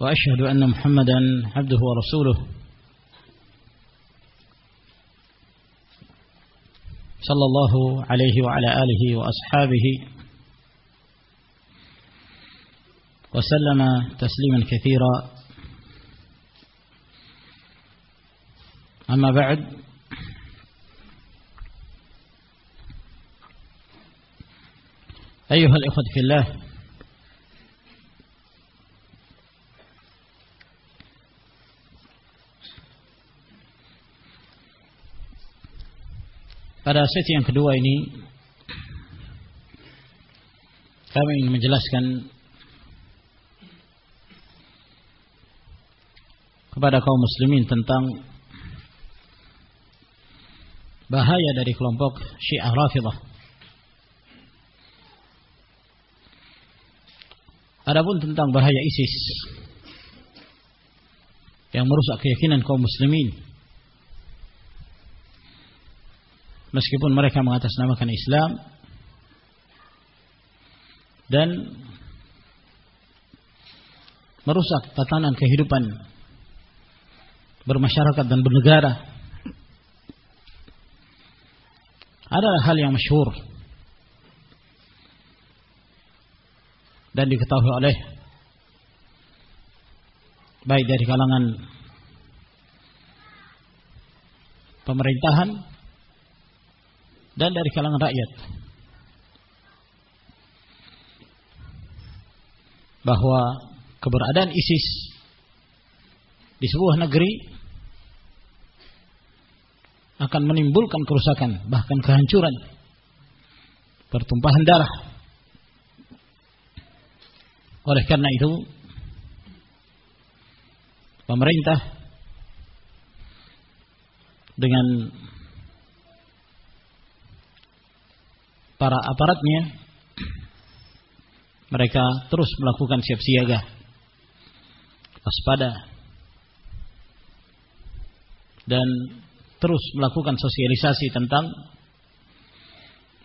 وأشهد أن محمدا عبده ورسوله. صلى الله عليه وعلى آله وأصحابه وسلم تسليما كثيرا. أما بعد أيها الإخوة في الله Pada sesi yang kedua ini kami ingin menjelaskan kepada kaum muslimin tentang bahaya dari kelompok Syiah Rafidah. Adapun tentang bahaya ISIS yang merusak keyakinan kaum muslimin meskipun mereka mengatasnamakan Islam. Dan merusak tatanan kehidupan bermasyarakat dan bernegara. Adalah hal yang masyhur dan diketahui oleh baik dari kalangan pemerintahan dan dari kalangan rakyat. Bahwa keberadaan ISIS di sebuah negeri akan menimbulkan kerusakan bahkan kehancuran pertumpahan darah. Oleh karena itu pemerintah dengan para aparatnya mereka terus melakukan siap siaga waspada dan terus melakukan sosialisasi tentang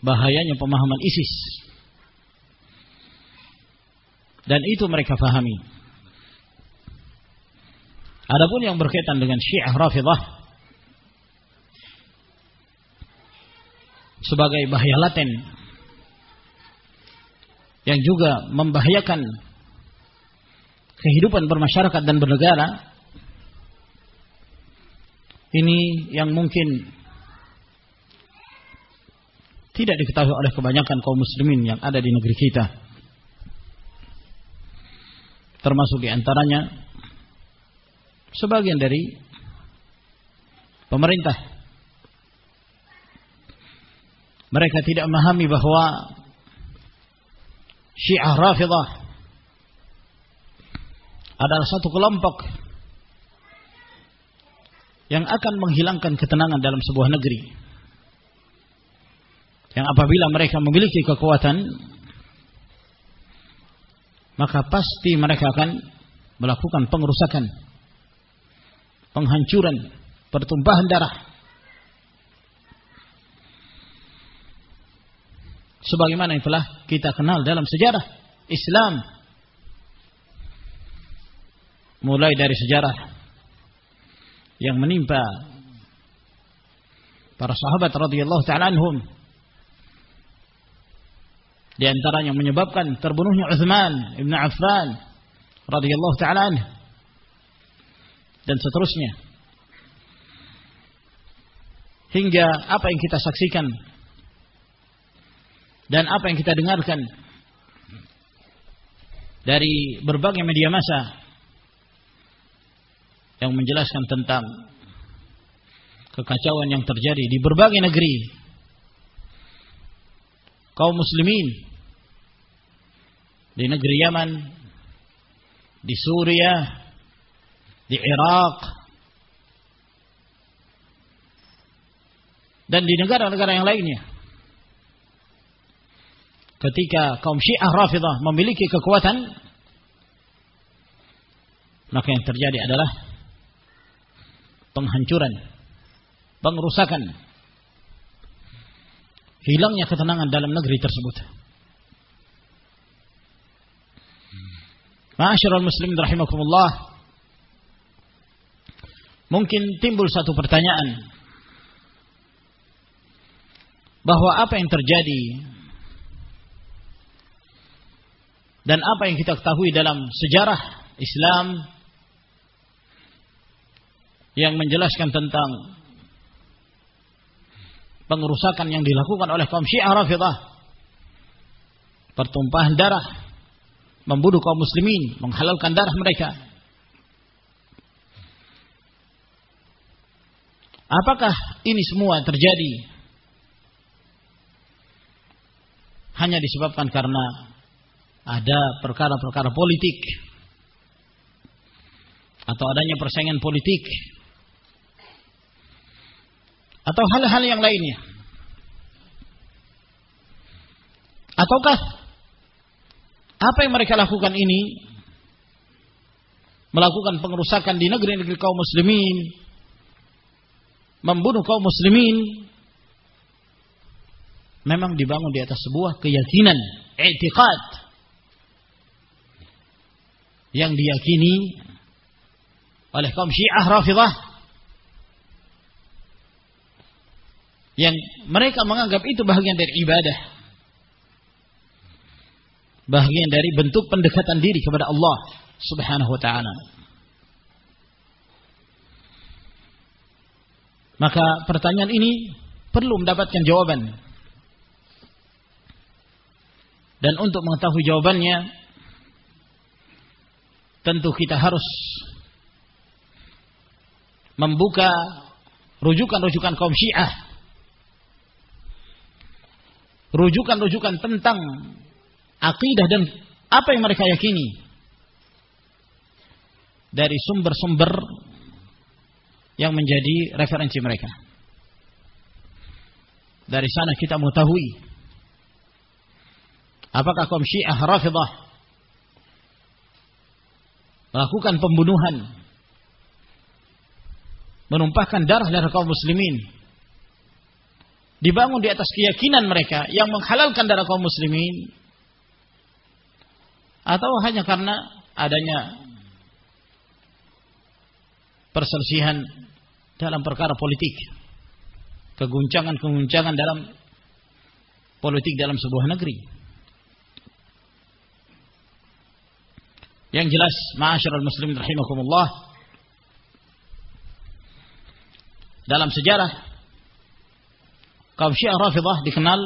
bahayanya pemahaman ISIS. Dan itu mereka fahami. Adapun yang berkaitan dengan Syiah Rafidah sebagai bahaya laten yang juga membahayakan kehidupan bermasyarakat dan bernegara. Ini yang mungkin tidak diketahui oleh kebanyakan kaum muslimin yang ada di negeri kita. Termasuk di antaranya sebagian dari pemerintah mereka tidak memahami bahwa Syiah Rafidah adalah satu kelompok yang akan menghilangkan ketenangan dalam sebuah negeri. Yang apabila mereka memiliki kekuatan maka pasti mereka akan melakukan pengerusakan, penghancuran, pertumpahan darah sebagaimana yang telah kita kenal dalam sejarah Islam. Mulai dari sejarah yang menimpa para sahabat radhiyallahu taala anhum. Di antaranya menyebabkan terbunuhnya Uthman ibn Affan radhiyallahu taala dan seterusnya. Hingga apa yang kita saksikan dan apa yang kita dengarkan dari berbagai media massa yang menjelaskan tentang kekacauan yang terjadi di berbagai negeri kaum muslimin di negeri Yaman di Suriah, di Irak, dan di negara-negara yang lainnya. Ketika kaum Syiah Rafidah memiliki kekuatan, maka yang terjadi adalah penghancuran, pengrusakan, hilangnya ketenangan dalam negeri tersebut. Ma'asyiral muslimin rahimakumullah. Mungkin timbul satu pertanyaan bahwa apa yang terjadi dan apa yang kita ketahui dalam sejarah Islam yang menjelaskan tentang pengerusakan yang dilakukan oleh kaum Syiah Rafidah pertumpahan darah membunuh kaum muslimin menghalalkan darah mereka. Apakah ini semua terjadi? Hanya disebabkan karena ada perkara-perkara politik. Atau adanya persaingan politik. Atau hal-hal yang lainnya. Ataukah apa yang mereka lakukan ini melakukan pengerusakan di negeri-negeri kaum muslimin membunuh kaum muslimin memang dibangun di atas sebuah keyakinan, etikad yang diyakini oleh kaum Syiah Rafidah yang mereka menganggap itu bagian dari ibadah bagian dari bentuk pendekatan diri kepada Allah Subhanahu wa taala. Maka pertanyaan ini perlu mendapatkan jawaban. Dan untuk mengetahui jawabannya, tentu kita harus membuka rujukan-rujukan kaum Syiah. Rujukan-rujukan tentang akidah dan apa yang mereka yakini dari sumber-sumber yang menjadi referensi mereka. Dari sana kita mengetahui Apakah kaum Syiah Rafidah melakukan pembunuhan. Menumpahkan darah darah kaum muslimin. Dibangun di atas keyakinan mereka yang menghalalkan darah kaum muslimin. Atau hanya karena adanya perselisihan dalam perkara politik. Keguncangan-keguncangan dalam politik dalam sebuah negeri Yang jelas, ma'asyiral muslimin rahimakumullah, dalam sejarah kaum Syiah Rafidah dikenal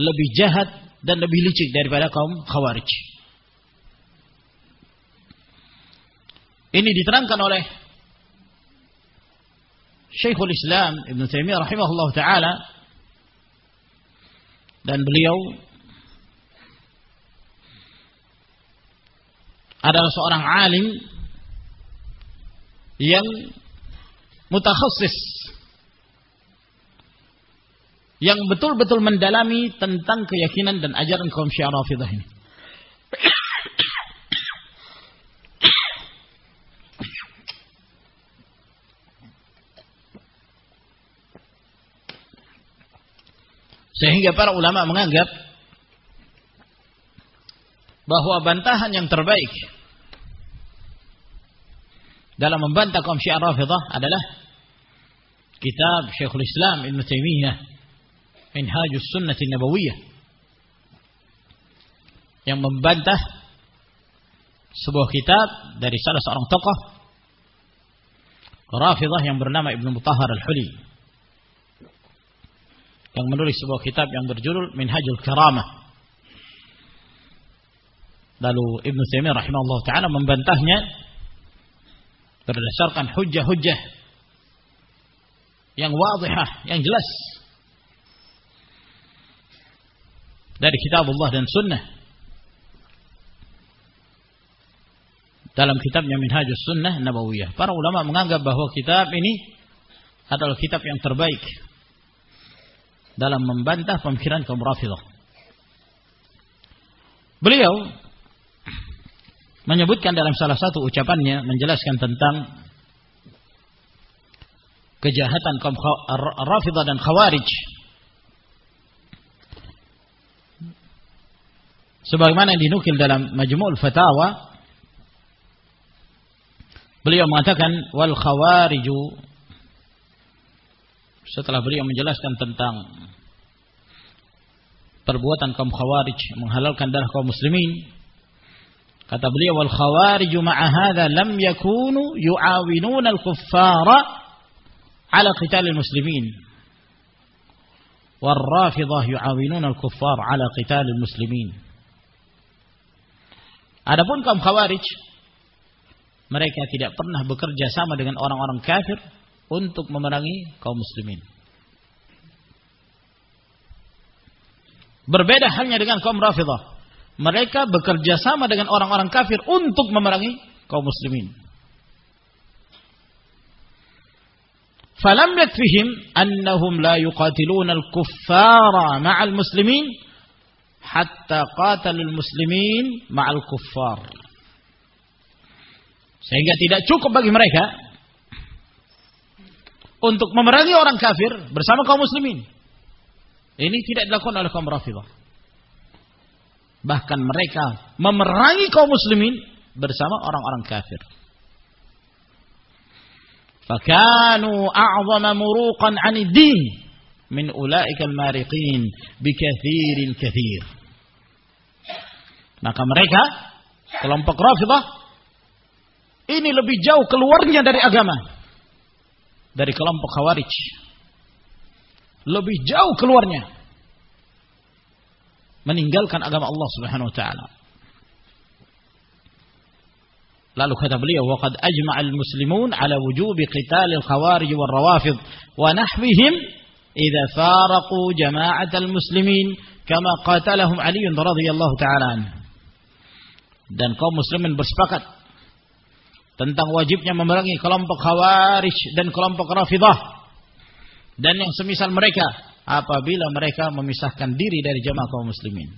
lebih jahat dan lebih licik daripada kaum Khawarij. Ini diterangkan oleh Syekhul Islam Ibn Taimiyah rahimahullah taala dan beliau adalah seorang alim yang mutakhassis yang betul-betul mendalami tentang keyakinan dan ajaran kaum Syiah ini. Sehingga para ulama menganggap bahwa bantahan yang terbaik dalam membantah kaum Syiah Rafidah adalah kitab Syekhul Islam Ibn Taimiyah Minhajus Sunnah Nabawiyah yang membantah sebuah kitab dari salah seorang tokoh Rafidah yang bernama Ibn Mutahhar Al-Huli yang menulis sebuah kitab yang berjudul Minhajul Karamah lalu Ibn Taimiyah rahimahullah taala membantahnya berdasarkan hujah-hujah yang wadihah, yang jelas dari kitab Allah dan sunnah dalam kitabnya Minhajus Sunnah Nabawiyah. Para ulama menganggap bahwa kitab ini adalah kitab yang terbaik dalam membantah pemikiran kaum Rafidah. Beliau menyebutkan dalam salah satu ucapannya menjelaskan tentang kejahatan kaum Rafidah dan Khawarij. Sebagaimana yang dinukil dalam Majmu'ul Fatawa Beliau mengatakan wal khawariju setelah beliau menjelaskan tentang perbuatan kaum khawarij menghalalkan darah kaum muslimin kata beliau wal khawariju ma'a hadha lam yakunu yu'awinuna al-kuffara ala qital al-muslimin wal rafidah yu'awinuna al-kuffar ala qital al-muslimin Adapun kaum khawarij mereka tidak pernah bekerja sama dengan orang-orang kafir untuk memerangi kaum muslimin. Berbeda halnya dengan kaum Rafidah. Mereka bekerja sama dengan orang-orang kafir untuk memerangi kaum muslimin. Falam yakfihim annahum la yuqatiluna al-kuffara ma'al muslimin hatta qatalul muslimin ma'al. Sehingga tidak cukup bagi mereka untuk memerangi orang kafir bersama kaum muslimin. Ini tidak dilakukan oleh kaum Rafidah. Bahkan mereka memerangi kaum muslimin bersama orang-orang kafir. Fakanu a'zama muruqan 'ani din min ulaika al-mariqin bikathirin kathir. Maka mereka kelompok Rafidah ini lebih jauh keluarnya dari agama. Dari kelompok khawarij. Lebih jauh keluarnya meninggalkan agama Allah Subhanahu wa taala. Lalu kata beliau, "Waqad ajma'al muslimun 'ala wujub qital al-khawarij wal rawafid wa nahwihim idza faraqu jama'atal muslimin kama qatalahum 'Ali radhiyallahu ta'ala Dan kaum muslimin bersepakat tentang wajibnya memerangi kelompok khawarij dan kelompok rafidah dan yang semisal mereka apabila mereka memisahkan diri dari jamaah kaum muslimin.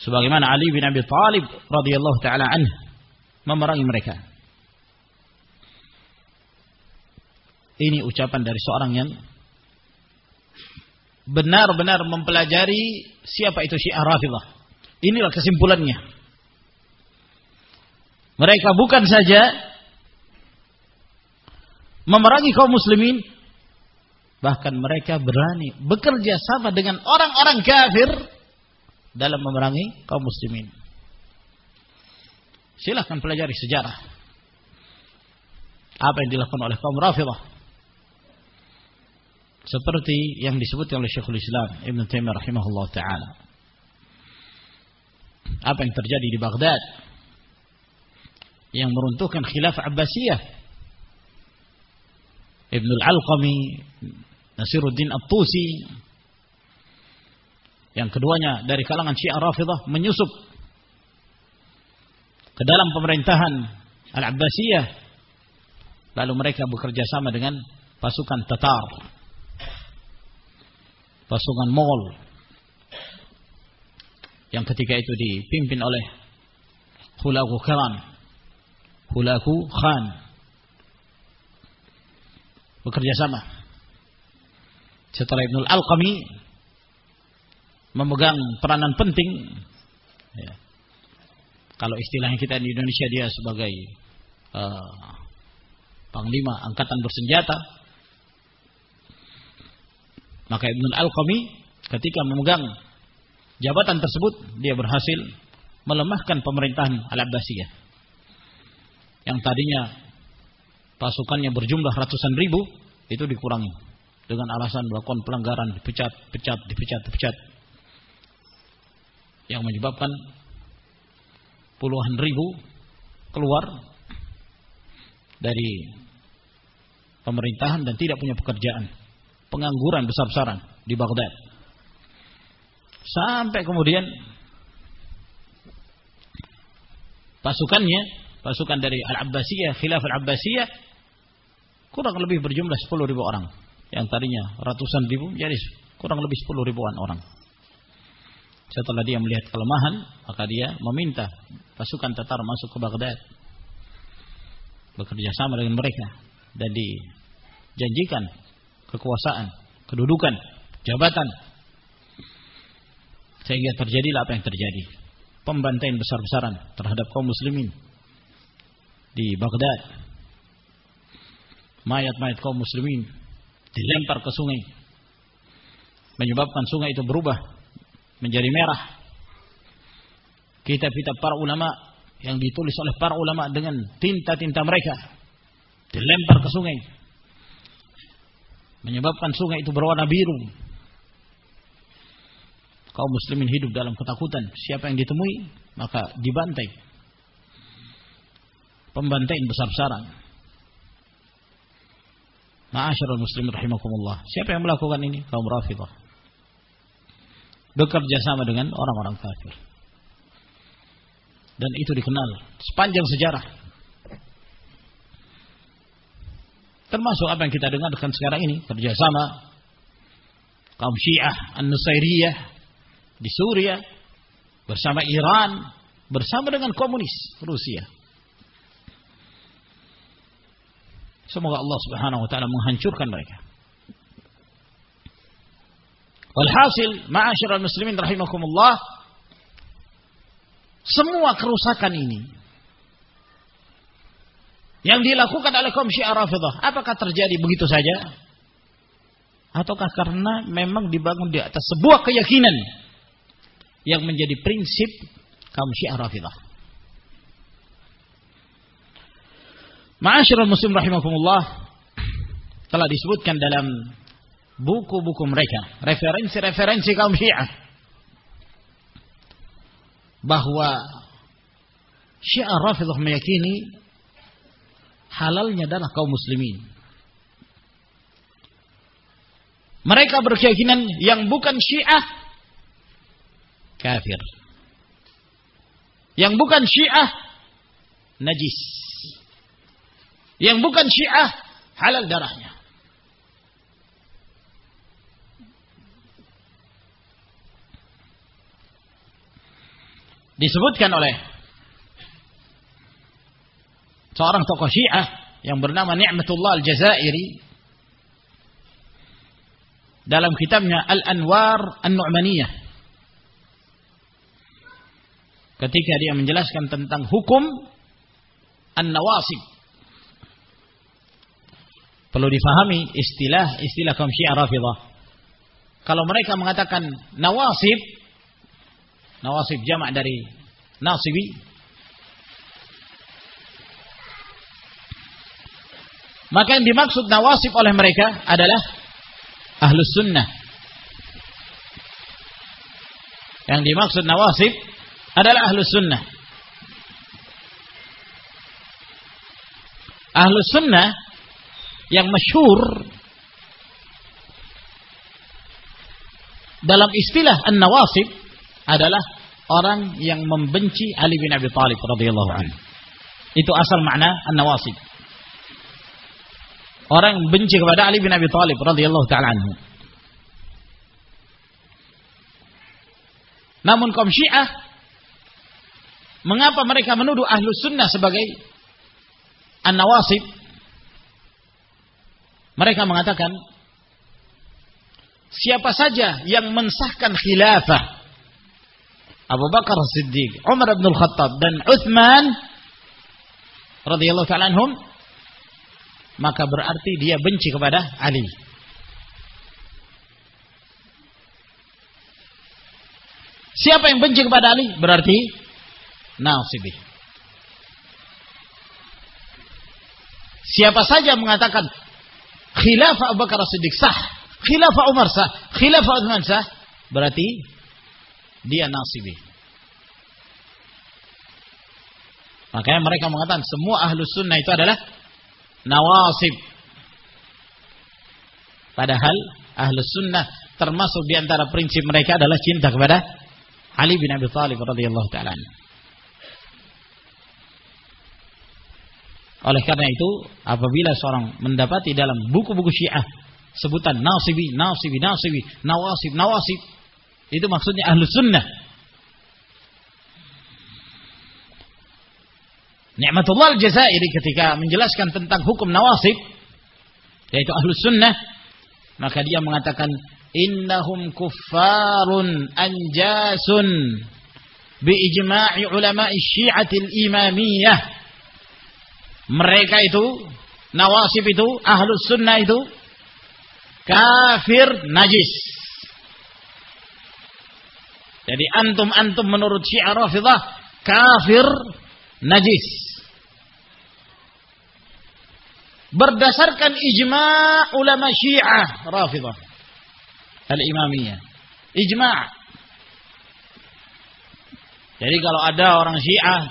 Sebagaimana Ali bin Abi Thalib radhiyallahu taala anhu memerangi mereka. Ini ucapan dari seorang yang benar-benar mempelajari siapa itu Syiah Rafidah. Inilah kesimpulannya. Mereka bukan saja memerangi kaum muslimin, bahkan mereka berani bekerja sama dengan orang-orang kafir dalam memerangi kaum muslimin. Silahkan pelajari sejarah. Apa yang dilakukan oleh kaum Rafidah. Seperti yang disebut oleh Syekhul Islam Ibn Taimiyah rahimahullah taala. Apa yang terjadi di Baghdad yang meruntuhkan khilaf Abbasiyah. Ibn al-Alqami, Nasiruddin At-Tusi, yang keduanya dari kalangan Syiah Rafidah menyusup ke dalam pemerintahan Al-Abbasiyah. Lalu mereka bekerja sama dengan pasukan Tatar. Pasukan Mongol. Yang ketika itu dipimpin oleh Khulagu Karan. Hulaku Khan bekerja sama. Setelah Ibnul Al-Qami memegang peranan penting ya. kalau istilahnya kita di Indonesia dia sebagai uh, panglima angkatan bersenjata maka Ibnul Al-Qami ketika memegang jabatan tersebut dia berhasil melemahkan pemerintahan Al-Abbasiyah yang tadinya pasukannya berjumlah ratusan ribu itu dikurangi dengan alasan melakukan pelanggaran dipecat, pecat, dipecat, dipecat. Yang menyebabkan puluhan ribu keluar dari pemerintahan dan tidak punya pekerjaan. Pengangguran besar-besaran di Baghdad. Sampai kemudian pasukannya, pasukan dari Al-Abbasiyah, Khilaf Al-Abbasiyah kurang lebih berjumlah 10 ribu orang. Yang tadinya ratusan ribu jadi kurang lebih 10 ribuan orang. Setelah dia melihat kelemahan, maka dia meminta pasukan Tatar masuk ke Baghdad. Bekerja sama dengan mereka dan dijanjikan kekuasaan, kedudukan, jabatan. Sehingga terjadilah apa yang terjadi. Pembantaian besar-besaran terhadap kaum muslimin di Baghdad. Mayat-mayat kaum muslimin dilempar ke sungai. Menyebabkan sungai itu berubah menjadi merah. Kitab-kitab para ulama yang ditulis oleh para ulama dengan tinta-tinta mereka dilempar ke sungai. Menyebabkan sungai itu berwarna biru. Kaum muslimin hidup dalam ketakutan. Siapa yang ditemui, maka dibantai. Pembantaian besar-besaran. Ma'asyarul muslimin rahimakumullah. Siapa yang melakukan ini? Kaum Rafidah. Bekerja sama dengan orang-orang kafir. Dan itu dikenal sepanjang sejarah. Termasuk apa yang kita dengarkan sekarang ini. Kerjasama kaum syiah, an-nusairiyah di Suria. Bersama Iran. Bersama dengan komunis Rusia. Semoga Allah Subhanahu wa taala menghancurkan mereka. Walhasil, ma'asyiral muslimin rahimakumullah, semua kerusakan ini yang dilakukan oleh kaum Syiah Rafidah, apakah terjadi begitu saja? Ataukah karena memang dibangun di atas sebuah keyakinan yang menjadi prinsip kaum Syiah Rafidah? Ma'asyiral muslim rahimakumullah telah disebutkan dalam buku-buku mereka, referensi-referensi kaum Syiah bahwa Syiah Rafidah meyakini halalnya adalah kaum muslimin. Mereka berkeyakinan yang bukan Syiah kafir. Yang bukan Syiah najis. Yang bukan syiah halal darahnya. Disebutkan oleh seorang tokoh syiah yang bernama Ni'matullah Al-Jazairi dalam kitabnya Al-Anwar An-Nu'maniyah ketika dia menjelaskan tentang hukum An-Nawasib Perlu difahami istilah-istilah kaum Syiah Rafidah. Kalau mereka mengatakan nawasib, nawasib jamak dari nasibi, maka yang dimaksud nawasib oleh mereka adalah ahlus sunnah. Yang dimaksud nawasib adalah ahlus sunnah. Ahlus sunnah yang masyhur dalam istilah an-nawasib adalah orang yang membenci Ali bin Abi Thalib radhiyallahu anhu. Itu asal makna an-nawasib. Orang yang benci kepada Ali bin Abi Thalib radhiyallahu taala anhu. Namun kaum Syiah mengapa mereka menuduh ahlu sunnah sebagai an-nawasib? Mereka mengatakan siapa saja yang mensahkan khilafah Abu Bakar Siddiq, Umar bin Al-Khattab dan Uthman radhiyallahu taala anhum maka berarti dia benci kepada Ali. Siapa yang benci kepada Ali berarti nasibi. Siapa saja mengatakan khilafah Abu Bakar Siddiq sah, khilafah Umar sah, khilafah Uthman sah, berarti dia nasibi. Makanya mereka mengatakan semua ahlus sunnah itu adalah nawasib. Padahal ahlus sunnah termasuk di antara prinsip mereka adalah cinta kepada Ali bin Abi Thalib radhiyallahu taala. Oleh karena itu, apabila seorang mendapati dalam buku-buku Syiah sebutan nasibi, nasibi, nasibi, nawasib, nawasib, itu maksudnya ahlu sunnah. Ni'matullah al-Jazairi ketika menjelaskan tentang hukum nawasib, yaitu ahlu sunnah, maka dia mengatakan, Innahum kuffarun anjasun bi ijma'i ulama syiatil imamiyah mereka itu nawasib itu ahlus sunnah itu kafir najis. Jadi antum-antum menurut syiah rafidah kafir najis. Berdasarkan ijma' ulama syiah rafidah al-imamiyah. Ijma' jadi kalau ada orang syiah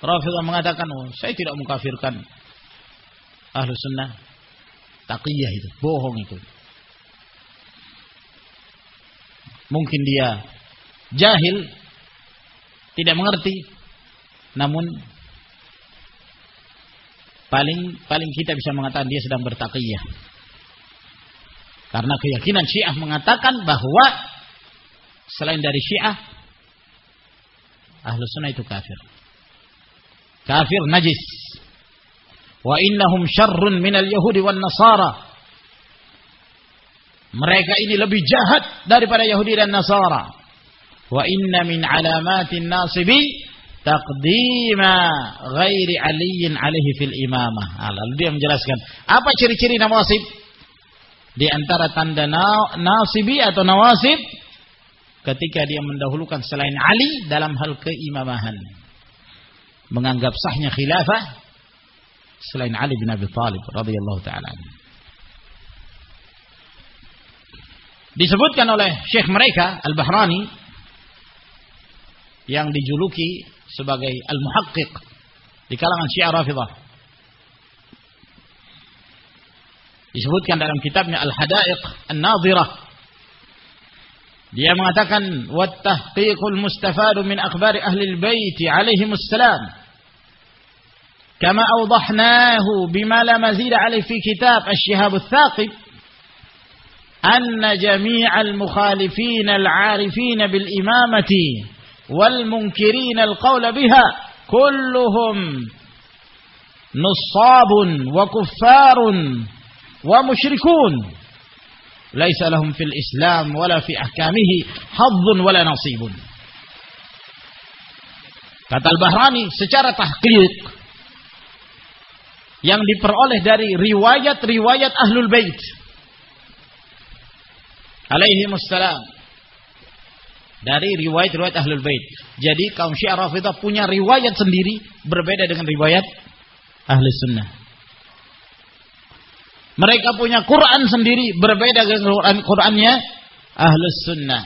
Rafidah mengatakan, oh, saya tidak mengkafirkan ahlu sunnah. Taqiyah itu, bohong itu. Mungkin dia jahil, tidak mengerti, namun paling paling kita bisa mengatakan dia sedang bertaqiyah. Karena keyakinan Syiah mengatakan bahwa selain dari Syiah, ahlu sunnah itu kafir kafir najis. Wa innahum syarrun minal yahudi wan nasara. Mereka ini lebih jahat daripada Yahudi dan Nasara. Wa inna min alamatin nasibi taqdima ghairi aliyin alaihi fil imamah. Ah, lalu dia menjelaskan, apa ciri-ciri nawasib? Di antara tanda nasibi atau nawasib ketika dia mendahulukan selain Ali dalam hal keimamahan menganggap sahnya khilafah selain Ali bin Abi Thalib radhiyallahu taala. Disebutkan oleh syekh mereka Al-Bahrani yang dijuluki sebagai Al-Muhaqqiq di kalangan Syiah Rafidah. Disebutkan dalam kitabnya Al-Hadaiq An-Nadhirah dia mengatakan wattahqiqul mustafadu min akhbari ahli al-bait كما أوضحناه بما لا مزيد عليه في كتاب الشهاب الثاقب أن جميع المخالفين العارفين بالإمامة والمنكرين القول بها كلهم نصاب وكفار ومشركون. ليس لهم في الإسلام ولا في أحكامه حظ ولا نصيب. kata Al-Bahrani secara yang diperoleh dari riwayat-riwayat Ahlul Bait alaihi wassalam dari riwayat-riwayat Ahlul Bait. Jadi kaum Syiah Rafidah punya riwayat sendiri berbeda dengan riwayat Ahli Sunnah. Mereka punya Quran sendiri berbeda dengan Quran Qurannya Ahli Sunnah.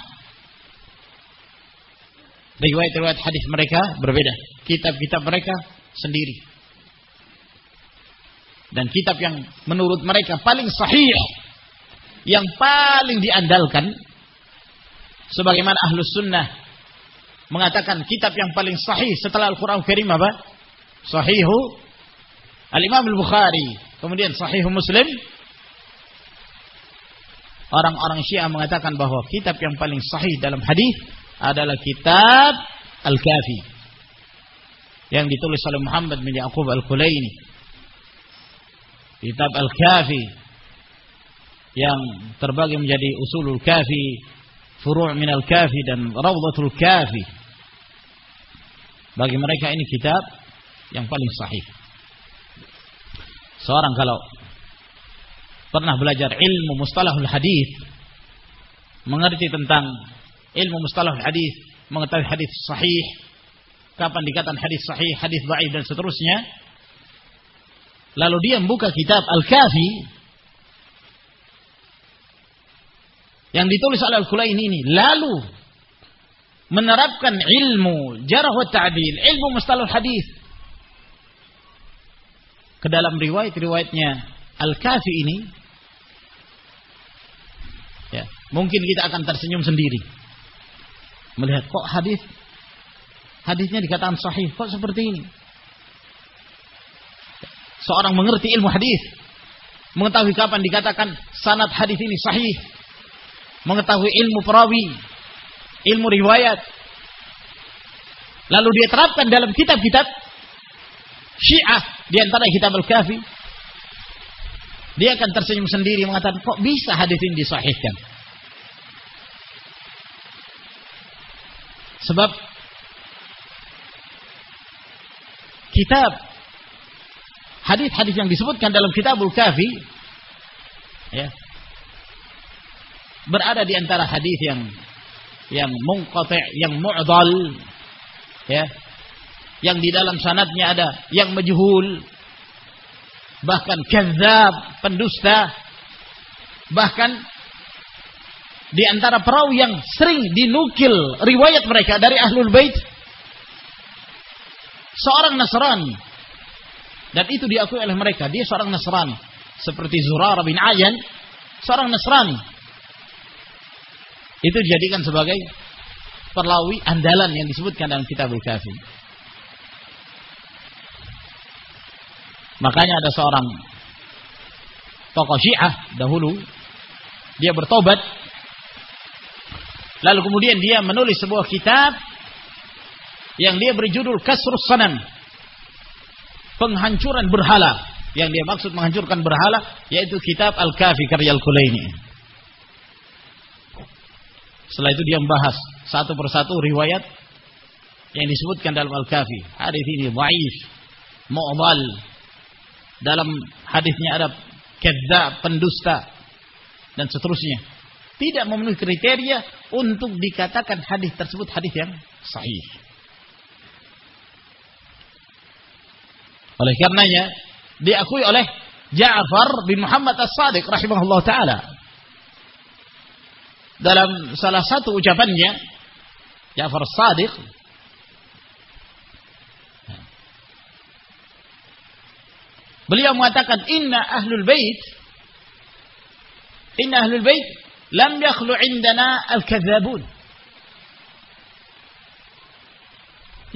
Riwayat-riwayat hadis mereka berbeda. Kitab-kitab mereka sendiri dan kitab yang menurut mereka paling sahih yang paling diandalkan sebagaimana ahlus sunnah mengatakan kitab yang paling sahih setelah Al-Quran Karim apa? Sahihu Al-Imam Al-Bukhari kemudian Sahihu Muslim orang-orang Syiah mengatakan bahwa kitab yang paling sahih dalam hadis adalah kitab Al-Kafi yang ditulis oleh Muhammad bin Yaqub Al-Kulaini kitab Al-Kafi yang terbagi menjadi Usulul Kafi, Furu' min Al-Kafi dan Rawdatul Kafi. Bagi mereka ini kitab yang paling sahih. Seorang kalau pernah belajar ilmu mustalahul hadis, mengerti tentang ilmu mustalahul hadis, mengetahui hadis sahih, kapan dikatakan hadis sahih, hadis dhaif dan seterusnya, Lalu dia membuka kitab Al-Kafi yang ditulis oleh Al-Kulaini ini. Lalu menerapkan ilmu jarah wa ta'dil, ilmu mustalah hadis ke dalam riwayat-riwayatnya Al-Kafi ini. Ya, mungkin kita akan tersenyum sendiri. Melihat kok hadis hadisnya dikatakan sahih, kok seperti ini? Seorang mengerti ilmu hadis, mengetahui kapan dikatakan sanad hadis ini sahih, mengetahui ilmu perawi, ilmu riwayat, lalu dia terapkan dalam kitab-kitab Syiah di antara kitab Al-Kafi, dia akan tersenyum sendiri mengatakan kok bisa hadis ini disahihkan? Sebab kitab hadis-hadis yang disebutkan dalam Kitabul Kafi ya berada di antara hadis yang yang munqati yang mu'dal ya yang di dalam sanadnya ada yang majhul bahkan kadzab pendusta bahkan di antara perawi yang sering dinukil riwayat mereka dari ahlul bait seorang Nasrani dan itu diakui oleh mereka. Dia seorang Nasrani. Seperti Zurara bin Ayan seorang Nasrani. Itu dijadikan sebagai perlawi andalan yang disebutkan dalam kitab Al-Kafi makanya ada seorang tokoh Syiah dahulu. Dia bertobat. Lalu kemudian dia menulis sebuah kitab yang dia berjudul Kasrus Sanam. Penghancuran berhala. Yang dia maksud menghancurkan berhala yaitu kitab Al-Kafi karya Al-Kulaini. Setelah itu dia membahas satu persatu riwayat yang disebutkan dalam Al-Kafi. Hadis ini dhaif, mu'dal. Dalam hadisnya ada kedzab, pendusta dan seterusnya. Tidak memenuhi kriteria untuk dikatakan hadis tersebut hadis yang sahih. Oleh karenanya diakui oleh Ja'far bin Muhammad As-Sadiq rahimahullah taala dalam salah satu ucapannya Ja'far As-Sadiq Beliau mengatakan inna ahlul bait inna ahlul bait lam yakhlu indana al-kadzabun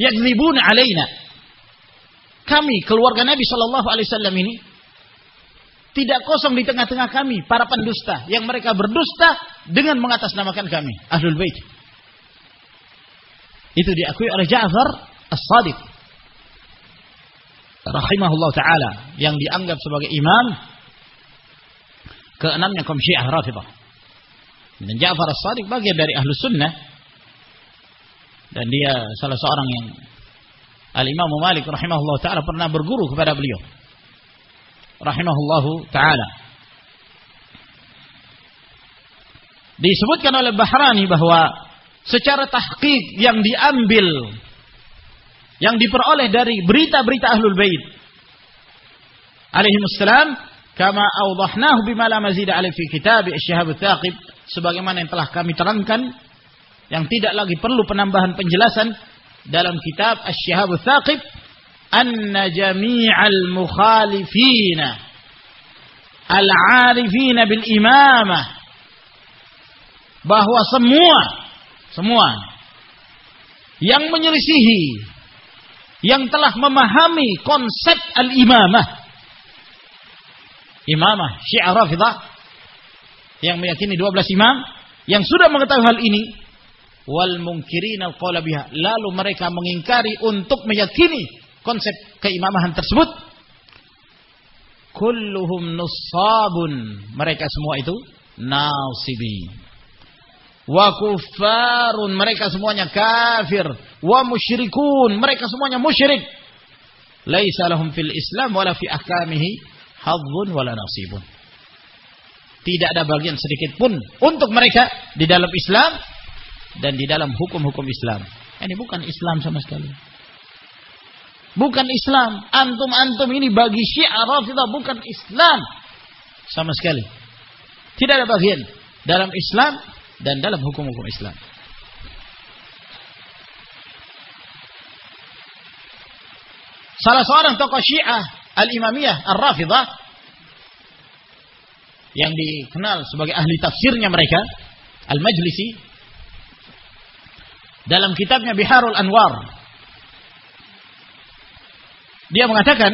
yakdzibuna alaina kami keluarga Nabi Shallallahu Alaihi Wasallam ini tidak kosong di tengah-tengah kami para pendusta yang mereka berdusta dengan mengatasnamakan kami ahlul bait. Itu diakui oleh Ja'far as-Sadiq rahimahullah taala yang dianggap sebagai imam keenamnya kaum Syiah Rafidhah. Dan Ja'far as-Sadiq bagian dari ahlu sunnah. Dan dia salah seorang yang Al-Imam Malik rahimahullah taala pernah berguru kepada beliau. Rahimahullahu taala. Disebutkan oleh Bahrani bahwa secara tahqiq yang diambil yang diperoleh dari berita-berita Ahlul Bait alaihi wassalam kama awdahnahu bima la mazida alaihi fi kitab Asy-Syihab Tsaqib sebagaimana yang telah kami terangkan yang tidak lagi perlu penambahan penjelasan dalam kitab Asy-Syihab Tsaqib anna jami'al mukhalifina al-arifina bil imamah. Bahwa semua semua yang menyelisihi yang telah memahami konsep al-imamah. Imamah Syiah Rafidah yang meyakini 12 imam yang sudah mengetahui hal ini wal mungkirin al biha. Lalu mereka mengingkari untuk meyakini konsep keimamahan tersebut. Kulluhum nusabun. Mereka semua itu nasibi. Wa kuffarun. Mereka semuanya kafir. Wa musyrikun. Mereka semuanya musyrik. Laisa lahum fil Islam wala fi ahkamihi hadzun wala nasibun. Tidak ada bagian sedikit pun untuk mereka di dalam Islam dan di dalam hukum-hukum Islam. Ini bukan Islam sama sekali. Bukan Islam. Antum-antum ini bagi Syiah Rafidah bukan Islam sama sekali. Tidak ada bagian dalam Islam dan dalam hukum-hukum Islam. Salah seorang tokoh Syiah Al-Imamiyah Ar-Rafidah yang dikenal sebagai ahli tafsirnya mereka Al-Majlisi dalam kitabnya Biharul Anwar. Dia mengatakan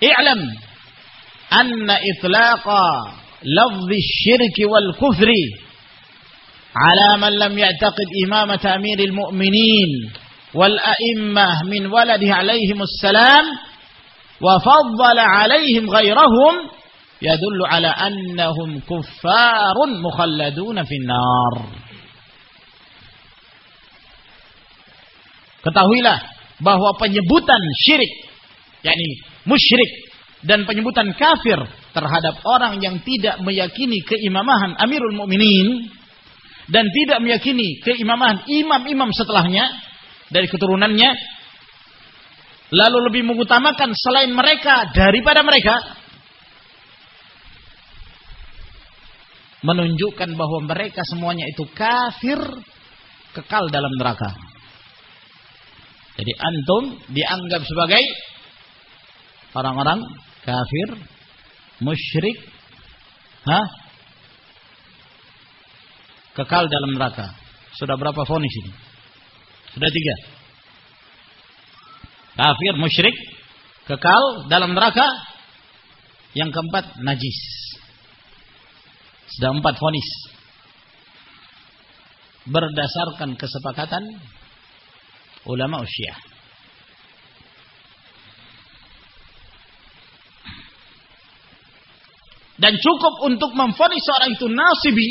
i'lam anna itlaqa lafzi syirki wal kufri ala man lam ya'taqid imamata amiril mu'minin wal a'immah min waladihi alaihimus salam wa faddala alaihim ghairahum yadullu ala annahum kuffarun mukhalladuna finnar Ketahuilah bahwa penyebutan syirik yakni musyrik dan penyebutan kafir terhadap orang yang tidak meyakini keimamahan Amirul Mukminin dan tidak meyakini keimamahan imam-imam setelahnya dari keturunannya lalu lebih mengutamakan selain mereka daripada mereka menunjukkan bahwa mereka semuanya itu kafir kekal dalam neraka. Jadi antum dianggap sebagai orang-orang kafir, musyrik, ha? kekal dalam neraka. Sudah berapa vonis ini? Sudah tiga. Kafir, musyrik, kekal dalam neraka. Yang keempat, najis. Sudah empat vonis. Berdasarkan kesepakatan ulama usia. dan cukup untuk memfonis seorang itu nasibi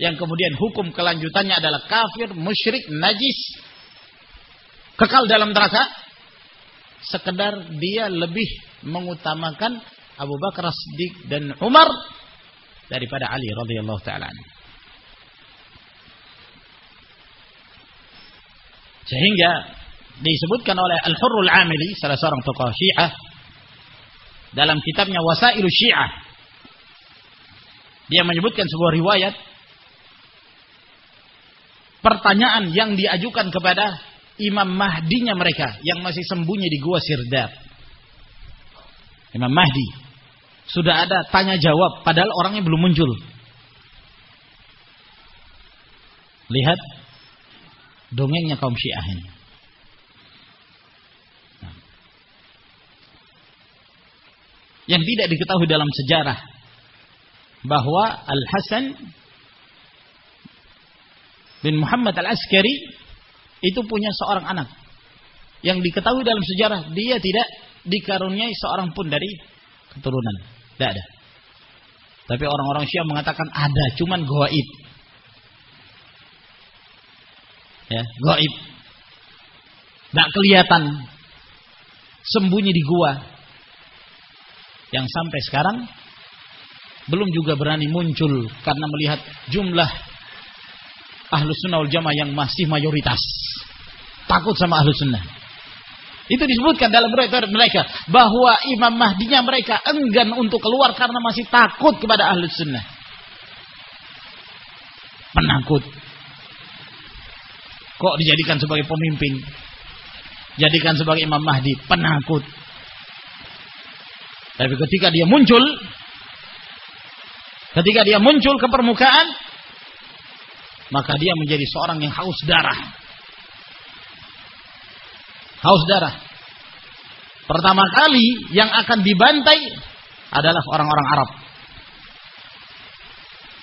yang kemudian hukum kelanjutannya adalah kafir, musyrik, najis, kekal dalam neraka sekedar dia lebih mengutamakan Abu Bakar Siddiq dan Umar daripada Ali radhiyallahu taala Sehingga disebutkan oleh Al-Hurrul Amili salah seorang tokoh Syiah dalam kitabnya Wasailu Syiah. Dia menyebutkan sebuah riwayat pertanyaan yang diajukan kepada Imam Mahdinya mereka yang masih sembunyi di gua Sirdab. Imam Mahdi sudah ada tanya jawab padahal orangnya belum muncul. Lihat dongengnya kaum Syiah ini. yang tidak diketahui dalam sejarah bahwa Al Hasan bin Muhammad Al Askari itu punya seorang anak. Yang diketahui dalam sejarah dia tidak dikaruniai seorang pun dari keturunan. Tidak ada. Tapi orang-orang Syiah mengatakan ada cuman goib ya goib. Tidak kelihatan. Sembunyi di gua. Yang sampai sekarang belum juga berani muncul karena melihat jumlah ahlu sunnah wal jamaah yang masih mayoritas. Takut sama ahlu sunnah. Itu disebutkan dalam riwayat mereka bahwa Imam Mahdinya mereka enggan untuk keluar karena masih takut kepada ahlu sunnah. Penakut kok dijadikan sebagai pemimpin jadikan sebagai Imam Mahdi penakut tapi ketika dia muncul, ketika dia muncul ke permukaan, maka dia menjadi seorang yang haus darah. Haus darah. Pertama kali yang akan dibantai adalah orang-orang Arab.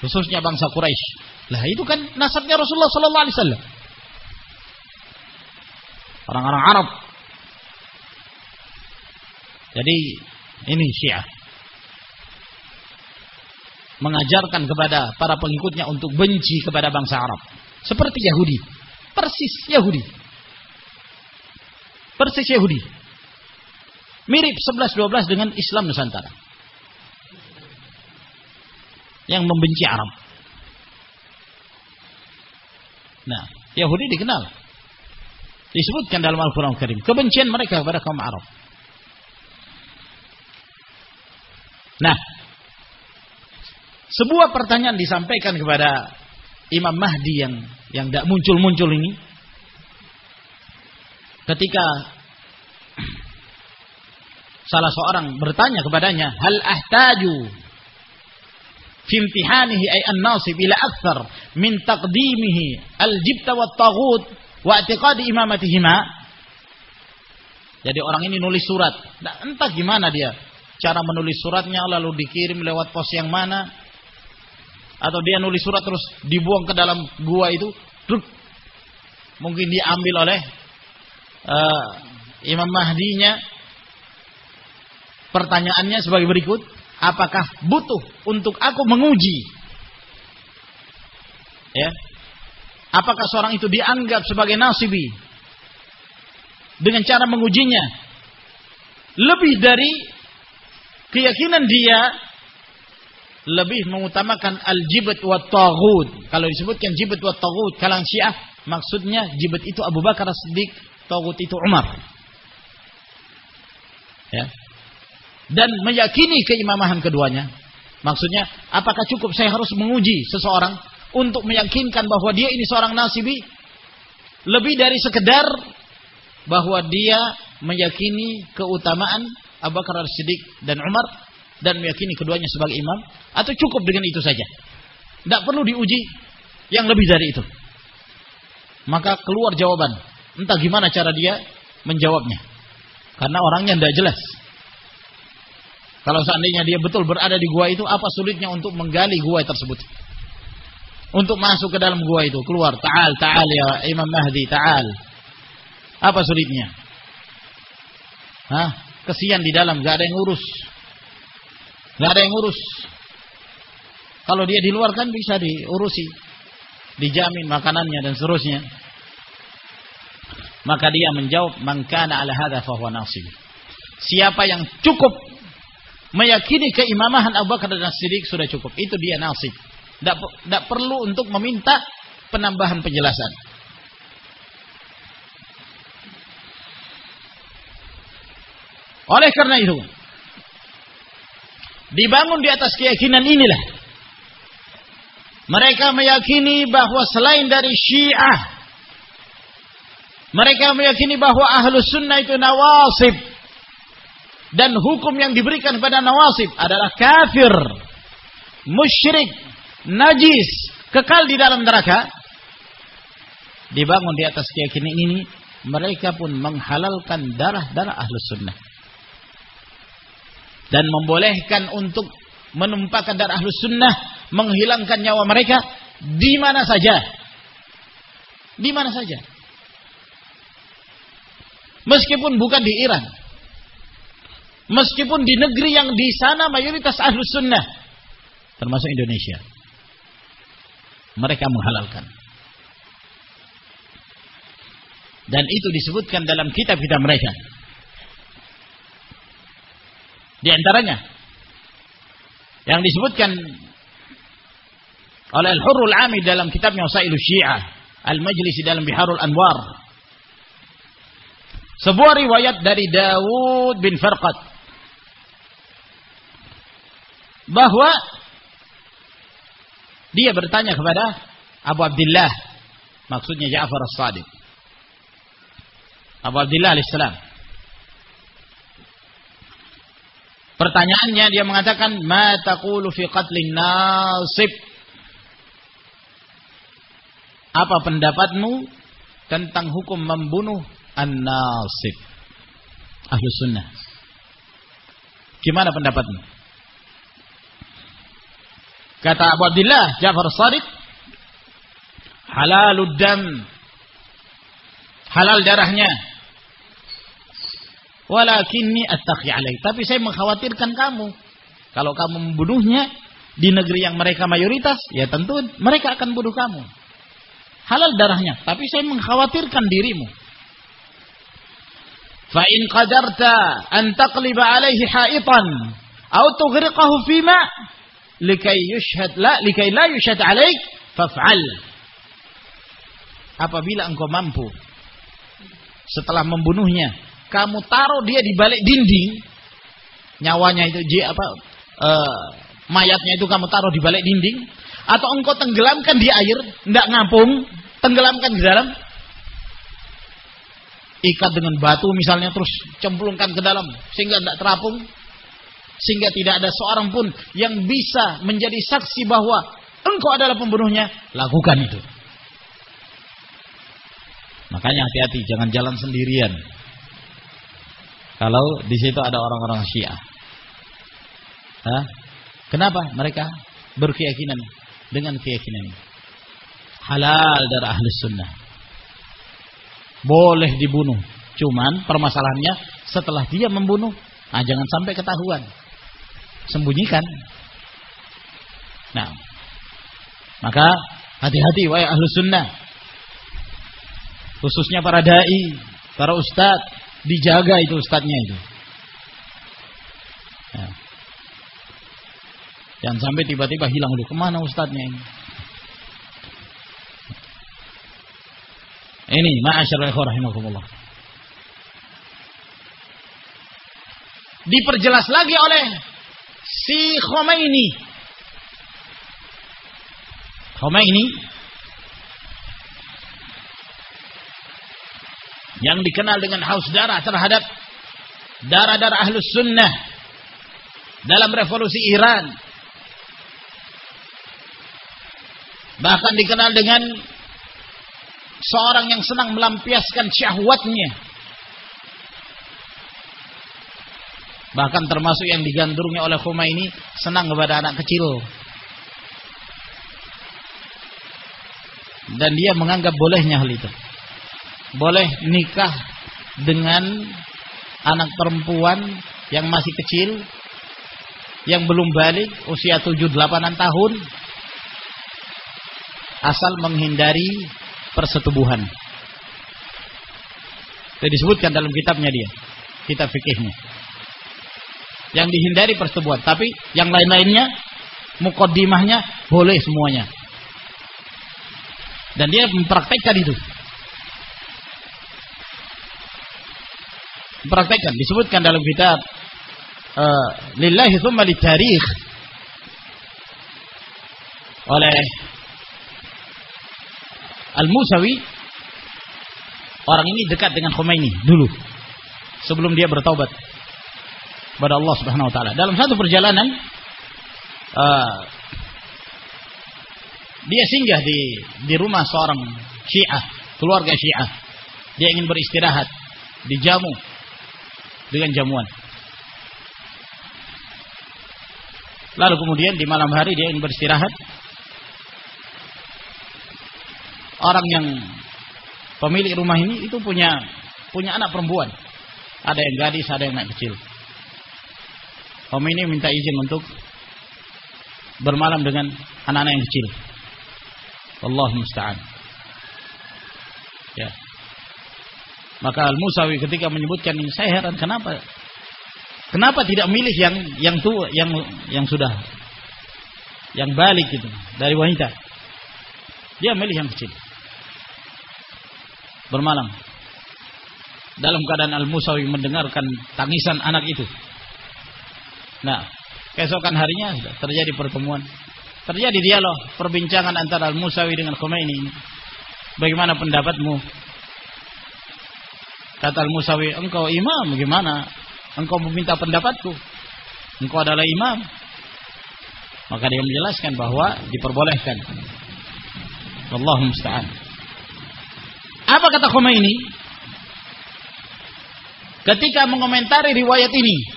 Khususnya bangsa Quraisy. Lah itu kan nasabnya Rasulullah sallallahu alaihi wasallam. Orang-orang Arab. Jadi ini Syiah. Mengajarkan kepada para pengikutnya untuk benci kepada bangsa Arab. Seperti Yahudi. Persis Yahudi. Persis Yahudi. Mirip 11-12 dengan Islam Nusantara. Yang membenci Arab. Nah, Yahudi dikenal. Disebutkan dalam Al-Quran Karim. Kebencian mereka kepada kaum Arab. Nah, sebuah pertanyaan disampaikan kepada Imam Mahdi yang yang tidak muncul-muncul ini. Ketika salah seorang bertanya kepadanya, "Hal ahtaju fi imtihanihi ay an-nasib ila akthar min taqdimihi al-jibta wa taghut wa i'tiqadi imamatihima?" Jadi orang ini nulis surat. Nah, entah gimana dia. Cara menulis suratnya lalu dikirim lewat pos yang mana. Atau dia nulis surat terus dibuang ke dalam gua itu. Mungkin diambil oleh uh, Imam Mahdinya. Pertanyaannya sebagai berikut. Apakah butuh untuk aku menguji? Ya. Apakah seorang itu dianggap sebagai nasibi? Dengan cara mengujinya. Lebih dari keyakinan dia lebih mengutamakan al-jibat wa taghut. Kalau disebutkan jibat wa taghut kalang Syiah, maksudnya jibat itu Abu Bakar As-Siddiq, taghut itu Umar. Ya. Dan meyakini keimamahan keduanya. Maksudnya, apakah cukup saya harus menguji seseorang untuk meyakinkan bahwa dia ini seorang nasibi? Lebih dari sekedar bahwa dia meyakini keutamaan Abu Bakar As-Siddiq dan Umar dan meyakini keduanya sebagai imam atau cukup dengan itu saja? Tidak perlu diuji yang lebih dari itu. Maka keluar jawaban. Entah gimana cara dia menjawabnya. Karena orangnya tidak jelas. Kalau seandainya dia betul berada di gua itu, apa sulitnya untuk menggali gua tersebut? Untuk masuk ke dalam gua itu, keluar. Ta'al, ta'al ya Imam Mahdi, ta'al. Apa sulitnya? Hah? Kesian di dalam, gak ada yang urus. Nggak ada yang urus. Kalau dia di luar kan bisa diurusi. Dijamin makanannya dan seterusnya. Maka dia menjawab, "Man kana ala hadza fahuwa nasib." Siapa yang cukup meyakini keimamahan Abu Bakar dan Siddiq sudah cukup. Itu dia nasib. Tidak perlu untuk meminta penambahan penjelasan. Oleh karena itu, dibangun di atas keyakinan inilah. Mereka meyakini bahwa selain dari Syiah, mereka meyakini bahwa ahlu sunnah itu nawasib. Dan hukum yang diberikan pada nawasib adalah kafir, musyrik, najis, kekal di dalam neraka. Dibangun di atas keyakinan ini, mereka pun menghalalkan darah-darah ahlu sunnah. Dan membolehkan untuk menumpahkan darah ahlus sunnah menghilangkan nyawa mereka di mana saja. Di mana saja. Meskipun bukan di Iran. Meskipun di negeri yang di sana mayoritas ahlus sunnah. Termasuk Indonesia mereka menghalalkan. Dan itu disebutkan dalam kitab-kitab mereka. Di antaranya yang disebutkan oleh Al-Hurrul Amid dalam kitabnya Wasailu Syiah, Al-Majlisi dalam Biharul Anwar. Sebuah riwayat dari Dawud bin Farqat bahwa dia bertanya kepada Abu Abdullah maksudnya Ja'far As-Sadiq Abu Abdullah alaihissalam Pertanyaannya dia mengatakan ma taqulu fi qatlin nasib? Apa pendapatmu tentang hukum membunuh an-nasib? Ahlu sunnah. Gimana pendapatmu? Kata Abu Abdullah Ja'far Sadiq, halalud dam. Halal darahnya, Walakinni attaqi alaih. Tapi saya mengkhawatirkan kamu. Kalau kamu membunuhnya di negeri yang mereka mayoritas, ya tentu mereka akan bunuh kamu. Halal darahnya, tapi saya mengkhawatirkan dirimu. Fa in qadarta an taqliba alaihi haitan aw tughriqahu fi ma likai yushhad la likai la yushhad alaik faf'al. Apabila engkau mampu setelah membunuhnya kamu taruh dia di balik dinding, nyawanya itu apa e, mayatnya itu kamu taruh di balik dinding, atau engkau tenggelamkan di air, tidak ngapung, tenggelamkan di dalam, ikat dengan batu misalnya terus cemplungkan ke dalam sehingga tidak terapung, sehingga tidak ada seorang pun yang bisa menjadi saksi bahwa engkau adalah pembunuhnya, lakukan itu. Makanya hati-hati, jangan jalan sendirian. Kalau di situ ada orang-orang Syiah. Hah? Kenapa mereka berkeyakinan dengan keyakinan ini? Halal dari ahli sunnah. Boleh dibunuh. Cuman permasalahannya setelah dia membunuh, nah jangan sampai ketahuan. Sembunyikan. Nah, maka hati-hati wahai ahli sunnah. Khususnya para dai, para ustadz, dijaga itu ustadznya itu. Nah. Jangan sampai tiba-tiba hilang dulu. Ke mana ustadznya ini? Ini ma'asyarul. Diperjelas lagi oleh si Khomeini. Khomeini yang dikenal dengan haus darah terhadap darah-darah ahlus sunnah dalam revolusi Iran. Bahkan dikenal dengan seorang yang senang melampiaskan syahwatnya bahkan termasuk yang digandrungi oleh Khomeini senang kepada anak kecil dan dia menganggap bolehnya hal itu boleh nikah dengan anak perempuan yang masih kecil yang belum balik usia 7 8 tahun asal menghindari persetubuhan. Itu disebutkan dalam kitabnya dia, kitab fikihnya. Yang dihindari persetubuhan, tapi yang lain-lainnya mukaddimahnya boleh semuanya. Dan dia mempraktekkan itu. Praktekkan disebutkan dalam kitab uh, lillahi thumma litarikh oleh Al-Musawi. Orang ini dekat dengan Khomeini dulu. Sebelum dia bertaubat kepada Allah Subhanahu wa taala. Dalam satu perjalanan uh, dia singgah di di rumah seorang Syiah, keluarga Syiah. Dia ingin beristirahat, dijamu dengan jamuan. Lalu kemudian di malam hari dia ingin beristirahat. Orang yang pemilik rumah ini itu punya punya anak perempuan. Ada yang gadis, ada yang anak kecil. Om ini minta izin untuk bermalam dengan anak-anak yang kecil. Allah musta'an. Ya. Maka Al-Musawi ketika menyebutkan ini saya heran kenapa kenapa tidak milih yang yang tua yang yang sudah yang balik gitu dari wanita. Dia milih yang kecil. Bermalam. Dalam keadaan Al-Musawi mendengarkan tangisan anak itu. Nah, keesokan harinya terjadi pertemuan. Terjadi dialog, perbincangan antara Al-Musawi dengan Khomeini. Bagaimana pendapatmu Kata Al-Musawi, engkau imam gimana? Engkau meminta pendapatku. Engkau adalah imam. Maka dia menjelaskan bahwa diperbolehkan. Allah musta'an. Apa kata Khomeini? Ketika mengomentari riwayat ini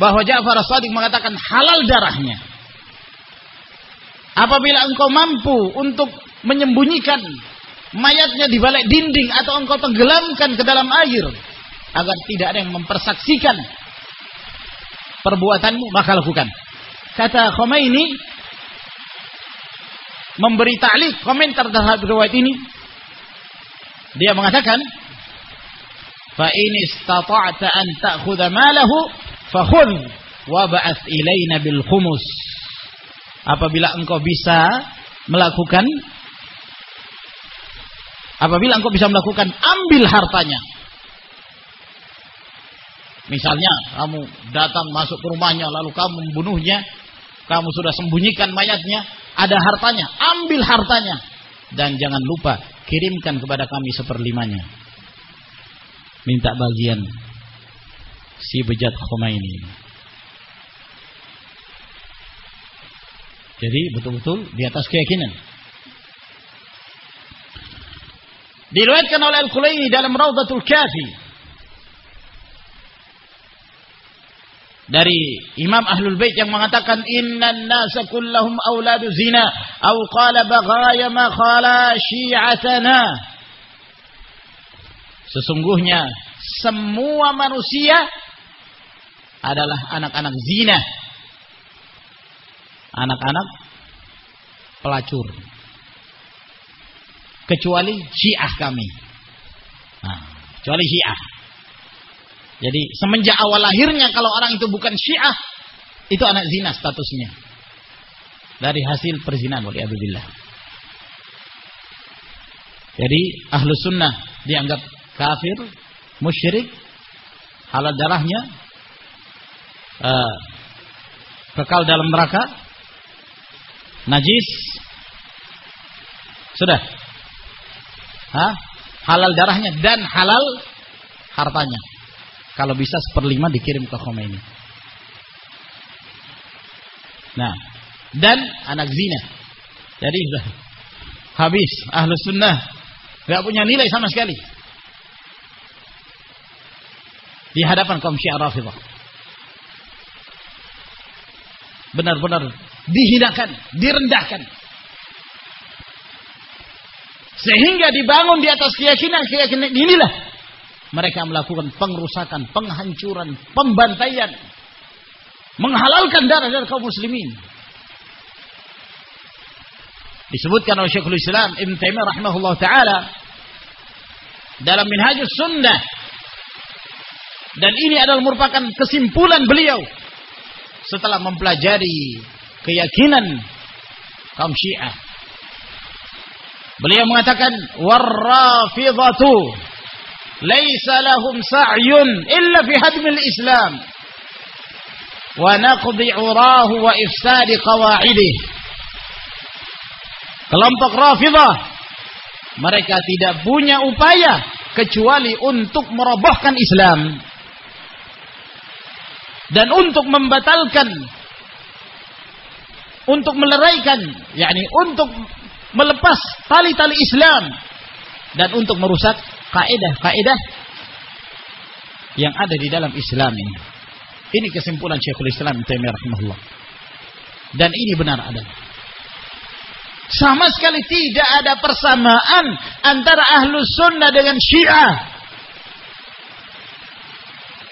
bahwa Ja'far As-Sadiq mengatakan halal darahnya. Apabila engkau mampu untuk menyembunyikan mayatnya di balik dinding atau engkau tenggelamkan ke dalam air agar tidak ada yang mempersaksikan perbuatanmu maka lakukan kata Khomeini memberi ta'liq komentar terhadap riwayat ini dia mengatakan fa in istata'ta an ta'khudha malahu khudh wa ba'ath ilaina bil khumus apabila engkau bisa melakukan Apabila engkau bisa melakukan, ambil hartanya. Misalnya, kamu datang masuk ke rumahnya, lalu kamu membunuhnya, kamu sudah sembunyikan mayatnya, ada hartanya, ambil hartanya. Dan jangan lupa, kirimkan kepada kami seperlimanya. Minta bagian si bejat Khomeini. Jadi betul-betul di atas keyakinan. Diriwayatkan oleh Al-Kulaini dalam Raudatul Kafi. dari Imam Ahlul Bait yang mengatakan innan nasa kullahum auladu zina atau qala baghaya ma khala syi'atana Sesungguhnya semua manusia adalah anak-anak zina. Anak-anak pelacur. Kecuali Syiah kami. Nah, kecuali Syiah. Jadi semenjak awal lahirnya kalau orang itu bukan Syiah, itu anak zina statusnya. Dari hasil perzinahan wali abillah. Jadi ahlu sunnah dianggap kafir, musyrik, halal darahnya, uh, kekal dalam neraka, najis, sudah. Hah? Halal darahnya dan halal hartanya. Kalau bisa seperlima dikirim ke Khomeini. Nah, dan anak zina. Jadi sudah habis ahlu sunnah gak punya nilai sama sekali di hadapan kaum Syiah Rafidah. Benar-benar dihinakan, direndahkan. Sehingga dibangun di atas keyakinan-keyakinan inilah mereka melakukan pengrusakan, penghancuran, pembantaian, menghalalkan darah dari kaum muslimin. Disebutkan oleh Syekhul Islam Ibn Taimiyah rahimahullah taala dalam Minhajus Sunnah dan ini adalah merupakan kesimpulan beliau setelah mempelajari keyakinan kaum Syiah. Beliau mengatakan warrafidhatu laisa lahum sa'yun illa fi hadmil Islam. Wa naqdi urahu wa ifsadi qawaidih kelompok Rafidah mereka tidak punya upaya kecuali untuk merobohkan Islam dan untuk membatalkan untuk meleraikan yakni untuk melepas tali-tali Islam dan untuk merusak kaidah-kaidah yang ada di dalam Islam ini. Ini kesimpulan Syekhul Islam Taimiyah rahimahullah. Dan ini benar ada. Sama sekali tidak ada persamaan antara ahlus sunnah dengan syiah.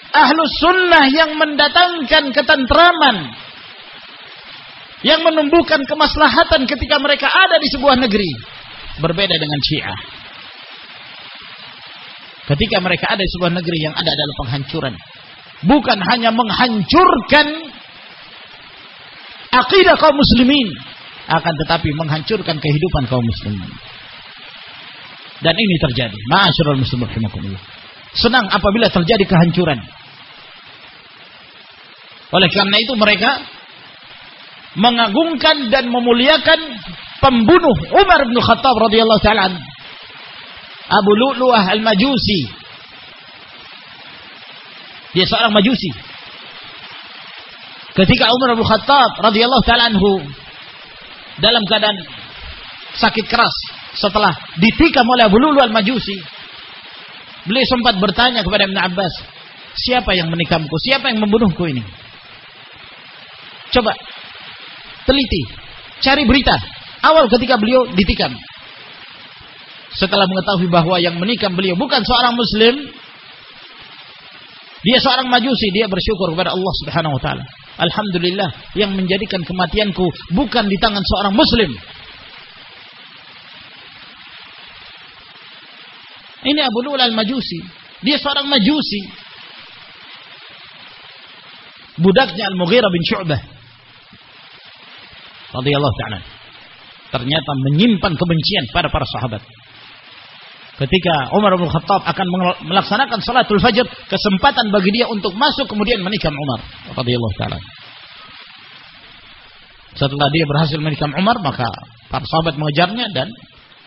Ahlus sunnah yang mendatangkan ketentraman. Yang menumbuhkan kemaslahatan ketika mereka ada di sebuah negeri. Berbeda dengan syiah. Ketika mereka ada di sebuah negeri yang ada dalam penghancuran. Bukan hanya menghancurkan akidah kaum muslimin. Akan tetapi menghancurkan kehidupan kaum muslimin. Dan ini terjadi. Ma'asyurul muslimin Senang apabila terjadi kehancuran. Oleh karena itu mereka mengagungkan dan memuliakan pembunuh Umar bin Khattab radhiyallahu taala Abu Lu'lu'ah al-Majusi. Dia seorang Majusi. Ketika Umar bin Khattab radhiyallahu taala anhu dalam keadaan sakit keras setelah ditikam oleh Abu Lu'lu'ah al-Majusi, beliau sempat bertanya kepada Ibn Abbas, siapa yang menikamku? Siapa yang membunuhku ini? Coba teliti, cari berita. Awal ketika beliau ditikam, setelah mengetahui bahwa yang menikam beliau bukan seorang muslim, dia seorang majusi, dia bersyukur kepada Allah Subhanahu wa taala. Alhamdulillah yang menjadikan kematianku bukan di tangan seorang muslim. Ini Abu Lula al-Majusi. Dia seorang majusi. Budaknya Al-Mughirah bin Syu'bah. radhiyallahu ta'ala. Ternyata menyimpan kebencian pada para sahabat ketika Umar bin Khattab akan melaksanakan salatul fajr, kesempatan bagi dia untuk masuk kemudian menikam Umar radhiyallahu taala. Setelah dia berhasil menikam Umar, maka para sahabat mengejarnya dan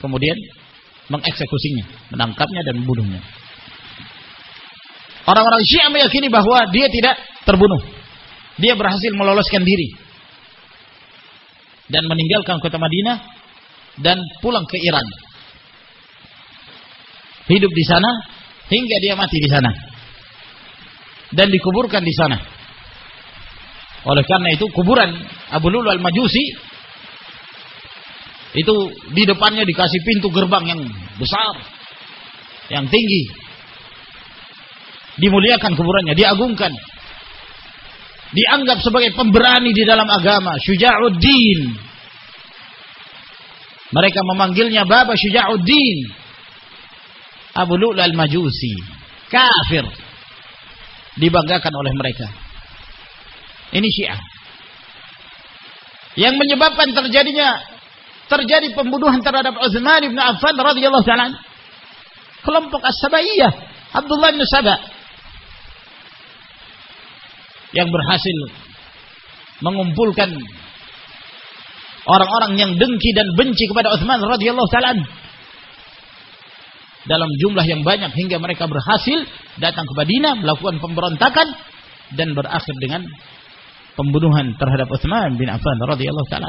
kemudian mengeksekusinya, menangkapnya dan membunuhnya. Orang-orang Syiah meyakini bahwa dia tidak terbunuh. Dia berhasil meloloskan diri dan meninggalkan kota Madinah dan pulang ke Iran hidup di sana hingga dia mati di sana dan dikuburkan di sana. Oleh karena itu kuburan Abu Lulu al-Majusi itu di depannya dikasih pintu gerbang yang besar, yang tinggi. Dimuliakan kuburannya, diagungkan. Dianggap sebagai pemberani di dalam agama, Syuja'uddin. Mereka memanggilnya Baba Syuja'uddin. Abu Lu'la al-Majusi. Kafir. Dibanggakan oleh mereka. Ini Syiah. Yang menyebabkan terjadinya terjadi pembunuhan terhadap Utsman bin Affan radhiyallahu taala kelompok As-Sabaiyah Abdullah bin Saba yang berhasil mengumpulkan orang-orang yang dengki dan benci kepada Utsman radhiyallahu taala dalam jumlah yang banyak hingga mereka berhasil datang ke Madinah melakukan pemberontakan dan berakhir dengan pembunuhan terhadap Utsman bin Affan radhiyallahu taala.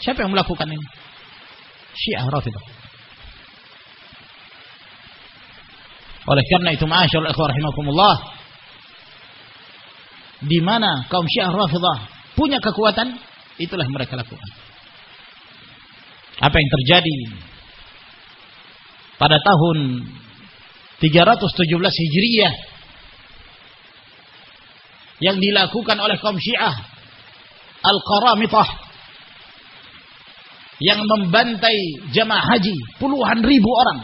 Siapa yang melakukan ini? Syiah Rafidah. Oleh karena itu ma'asyarul ikhwah rahimakumullah di mana kaum Syiah Rafidah punya kekuatan, itulah mereka lakukan. Apa yang terjadi pada tahun 317 Hijriyah yang dilakukan oleh kaum Syiah Al-Qaramitah yang membantai jemaah haji puluhan ribu orang.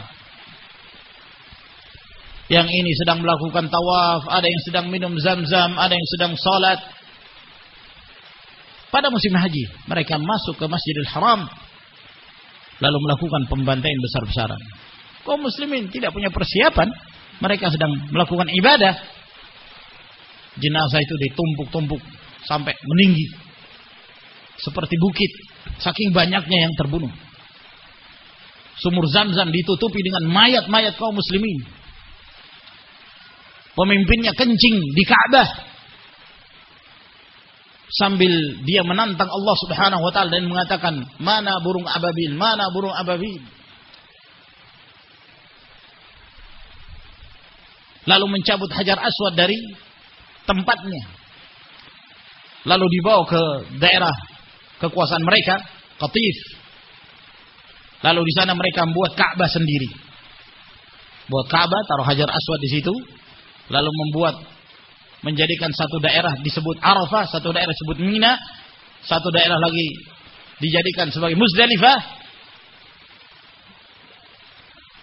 Yang ini sedang melakukan tawaf, ada yang sedang minum zam-zam, ada yang sedang salat. Pada musim haji, mereka masuk ke Masjidil Haram lalu melakukan pembantaian besar-besaran. Kaum muslimin tidak punya persiapan, mereka sedang melakukan ibadah, jenazah itu ditumpuk-tumpuk sampai meninggi seperti bukit. Saking banyaknya yang terbunuh. Sumur zam-zam ditutupi dengan mayat-mayat kaum muslimin. Pemimpinnya kencing di Ka'bah. Sambil dia menantang Allah Subhanahu wa taala dan mengatakan mana burung ababil mana burung ababil. Lalu mencabut hajar aswad dari tempatnya. Lalu dibawa ke daerah kekuasaan mereka, Qatif. Lalu di sana mereka membuat Ka'bah sendiri. Buat Ka'bah, taruh Hajar Aswad di situ, lalu membuat menjadikan satu daerah disebut Arafah, satu daerah disebut Mina, satu daerah lagi dijadikan sebagai Muzdalifah.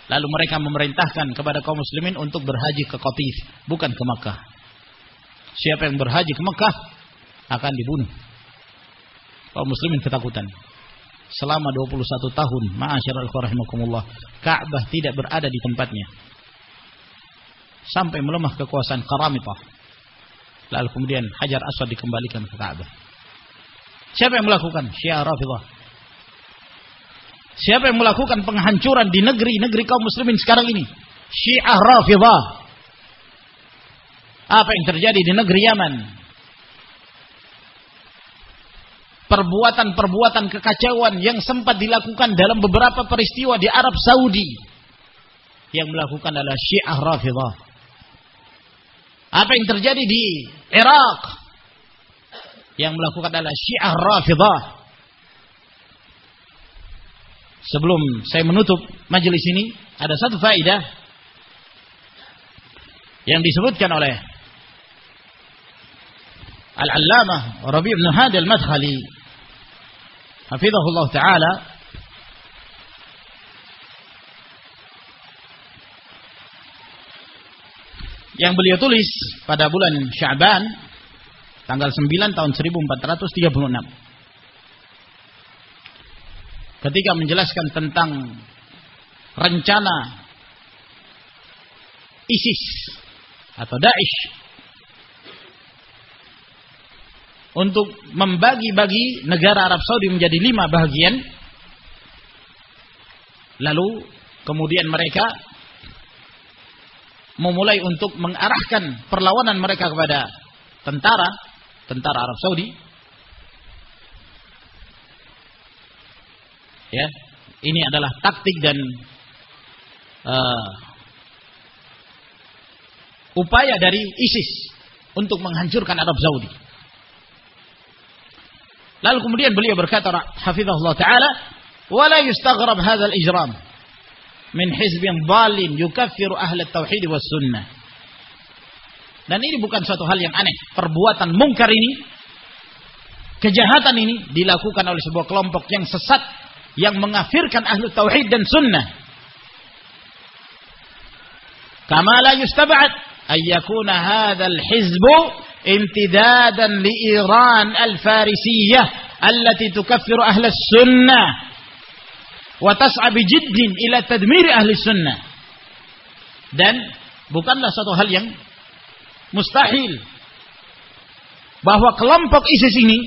Lalu mereka memerintahkan kepada kaum muslimin untuk berhaji ke Qatif, bukan ke Makkah. Siapa yang berhaji ke Mekah akan dibunuh. Kaum muslimin ketakutan. Selama 21 tahun, ma'asyiral rahimakumullah, Ka'bah tidak berada di tempatnya. Sampai melemah kekuasaan Karamitah. Lalu kemudian Hajar Aswad dikembalikan ke Ka'bah. Siapa yang melakukan? Syiah Rafidah. Siapa yang melakukan penghancuran di negeri-negeri kaum muslimin sekarang ini? Syiah Rafidah. Apa yang terjadi di negeri Yaman? Perbuatan-perbuatan kekacauan yang sempat dilakukan dalam beberapa peristiwa di Arab Saudi. Yang melakukan adalah Syiah Rafidah. Apa yang terjadi di Irak? Yang melakukan adalah Syiah Rafidah. Sebelum saya menutup majelis ini, ada satu faedah yang disebutkan oleh Al-Allamah Rabi' bin Hadi Al-Madkhali hafizahullah taala. Yang beliau tulis pada bulan Sya'ban tanggal 9 tahun 1436 ketika menjelaskan tentang rencana ISIS atau Daesh untuk membagi-bagi negara Arab Saudi menjadi lima bagian. Lalu kemudian mereka memulai untuk mengarahkan perlawanan mereka kepada tentara, tentara Arab Saudi. Ya, ini adalah taktik dan uh, upaya dari ISIS untuk menghancurkan Arab Saudi. Lalu kemudian beliau berkata hafizahullah taala, "Wa la yustaghrab hadzal ijram min hizbin dhalin yukaffiru ahli tauhid was sunnah." Dan ini bukan suatu hal yang aneh. Perbuatan mungkar ini, kejahatan ini dilakukan oleh sebuah kelompok yang sesat yang mengafirkan ahlu tauhid dan sunnah. Kama la yustab'ad ayyakuna hadzal hizbu امتدادا لإيران الفارسية التي تكفر أهل السنة وتسعى بجد إلى تدمير أهل السنة dan bukanlah satu hal yang mustahil bahwa kelompok ISIS ini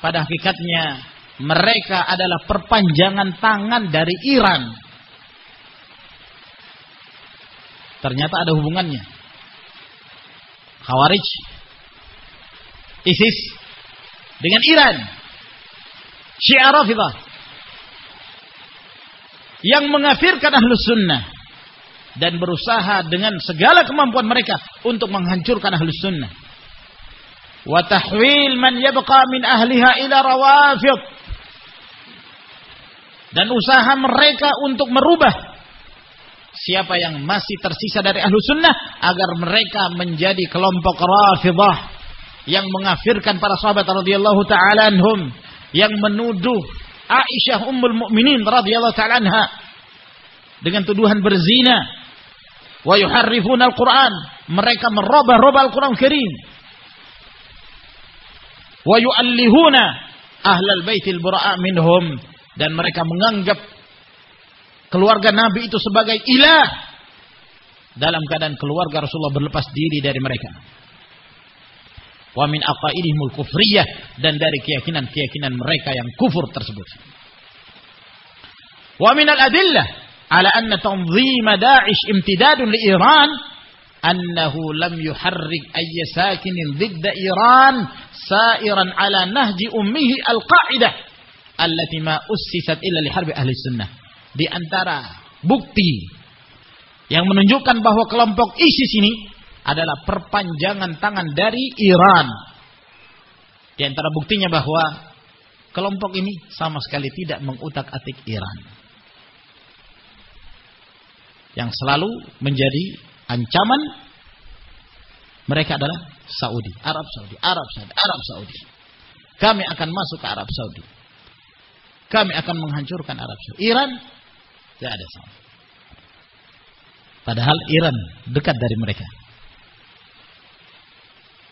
pada hakikatnya mereka adalah perpanjangan tangan dari Iran. Ternyata ada hubungannya. Khawarij, ISIS dengan Iran, Syiah Rafidah yang mengafirkan ahlus sunnah dan berusaha dengan segala kemampuan mereka untuk menghancurkan ahlus sunnah. Wa man yabqa min ahliha ila rawafid. Dan usaha mereka untuk merubah siapa yang masih tersisa dari ahlu sunnah agar mereka menjadi kelompok rafidah yang mengafirkan para sahabat radhiyallahu taala anhum yang menuduh Aisyah ummul mukminin radhiyallahu taala anha dengan tuduhan berzina. Wa yuharrifuna al-Qur'an. Mereka merubah-rubah Al-Qur'an Karim. Wa yu'allihuna ahlal baitil bura'a minhum. Dan mereka menganggap keluarga Nabi itu sebagai ilah. Dalam keadaan keluarga Rasulullah berlepas diri dari mereka. Wa min aqaidihimul kufriyah dan dari keyakinan-keyakinan mereka yang kufur tersebut. Wa min al-adillah. Ala anna tanzim Daesh imtidadun li Iran. Annahu lam yuharrik ayy sakinin ضد Iran. Sairan ala nahji ummihi al-qa'idah. Allati ma ussisat illa li harbi ahli sunnah di antara bukti yang menunjukkan bahwa kelompok ISIS ini adalah perpanjangan tangan dari Iran. Di antara buktinya bahwa kelompok ini sama sekali tidak mengutak-atik Iran. Yang selalu menjadi ancaman mereka adalah Saudi, Arab Saudi, Arab Saudi, Arab Saudi. Kami akan masuk ke Arab Saudi. Kami akan menghancurkan Arab Saudi. Iran tidak ada sama. Padahal Iran dekat dari mereka.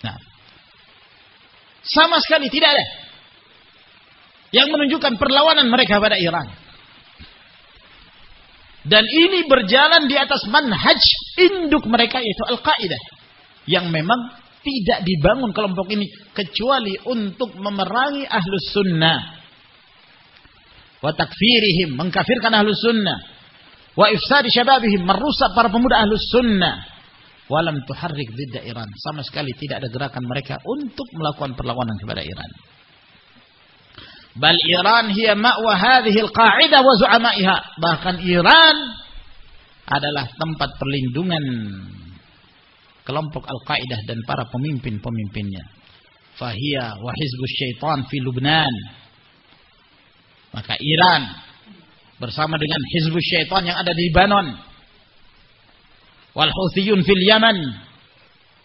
Nah, sama sekali tidak ada yang menunjukkan perlawanan mereka pada Iran. Dan ini berjalan di atas manhaj induk mereka yaitu Al-Qaeda yang memang tidak dibangun kelompok ini kecuali untuk memerangi ahlus sunnah wa takfirihim mengkafirkan ahlus sunnah. Wa ifsadi syababihim merusak para pemuda ahlus sunnah. Walam tuharrik didda Iran. Sama sekali tidak ada gerakan mereka untuk melakukan perlawanan kepada Iran. Bal Iran hiya ma'wa hadhihi al-qa'idah wa zu'ama'iha. Bahkan Iran adalah tempat perlindungan kelompok Al-Qaeda dan para pemimpin-pemimpinnya. Fahiya wa hizbus syaitan fi Lubnan maka Iran bersama dengan Hizbus Syaitan yang ada di Libanon. Wal Houthiyun fil Yaman.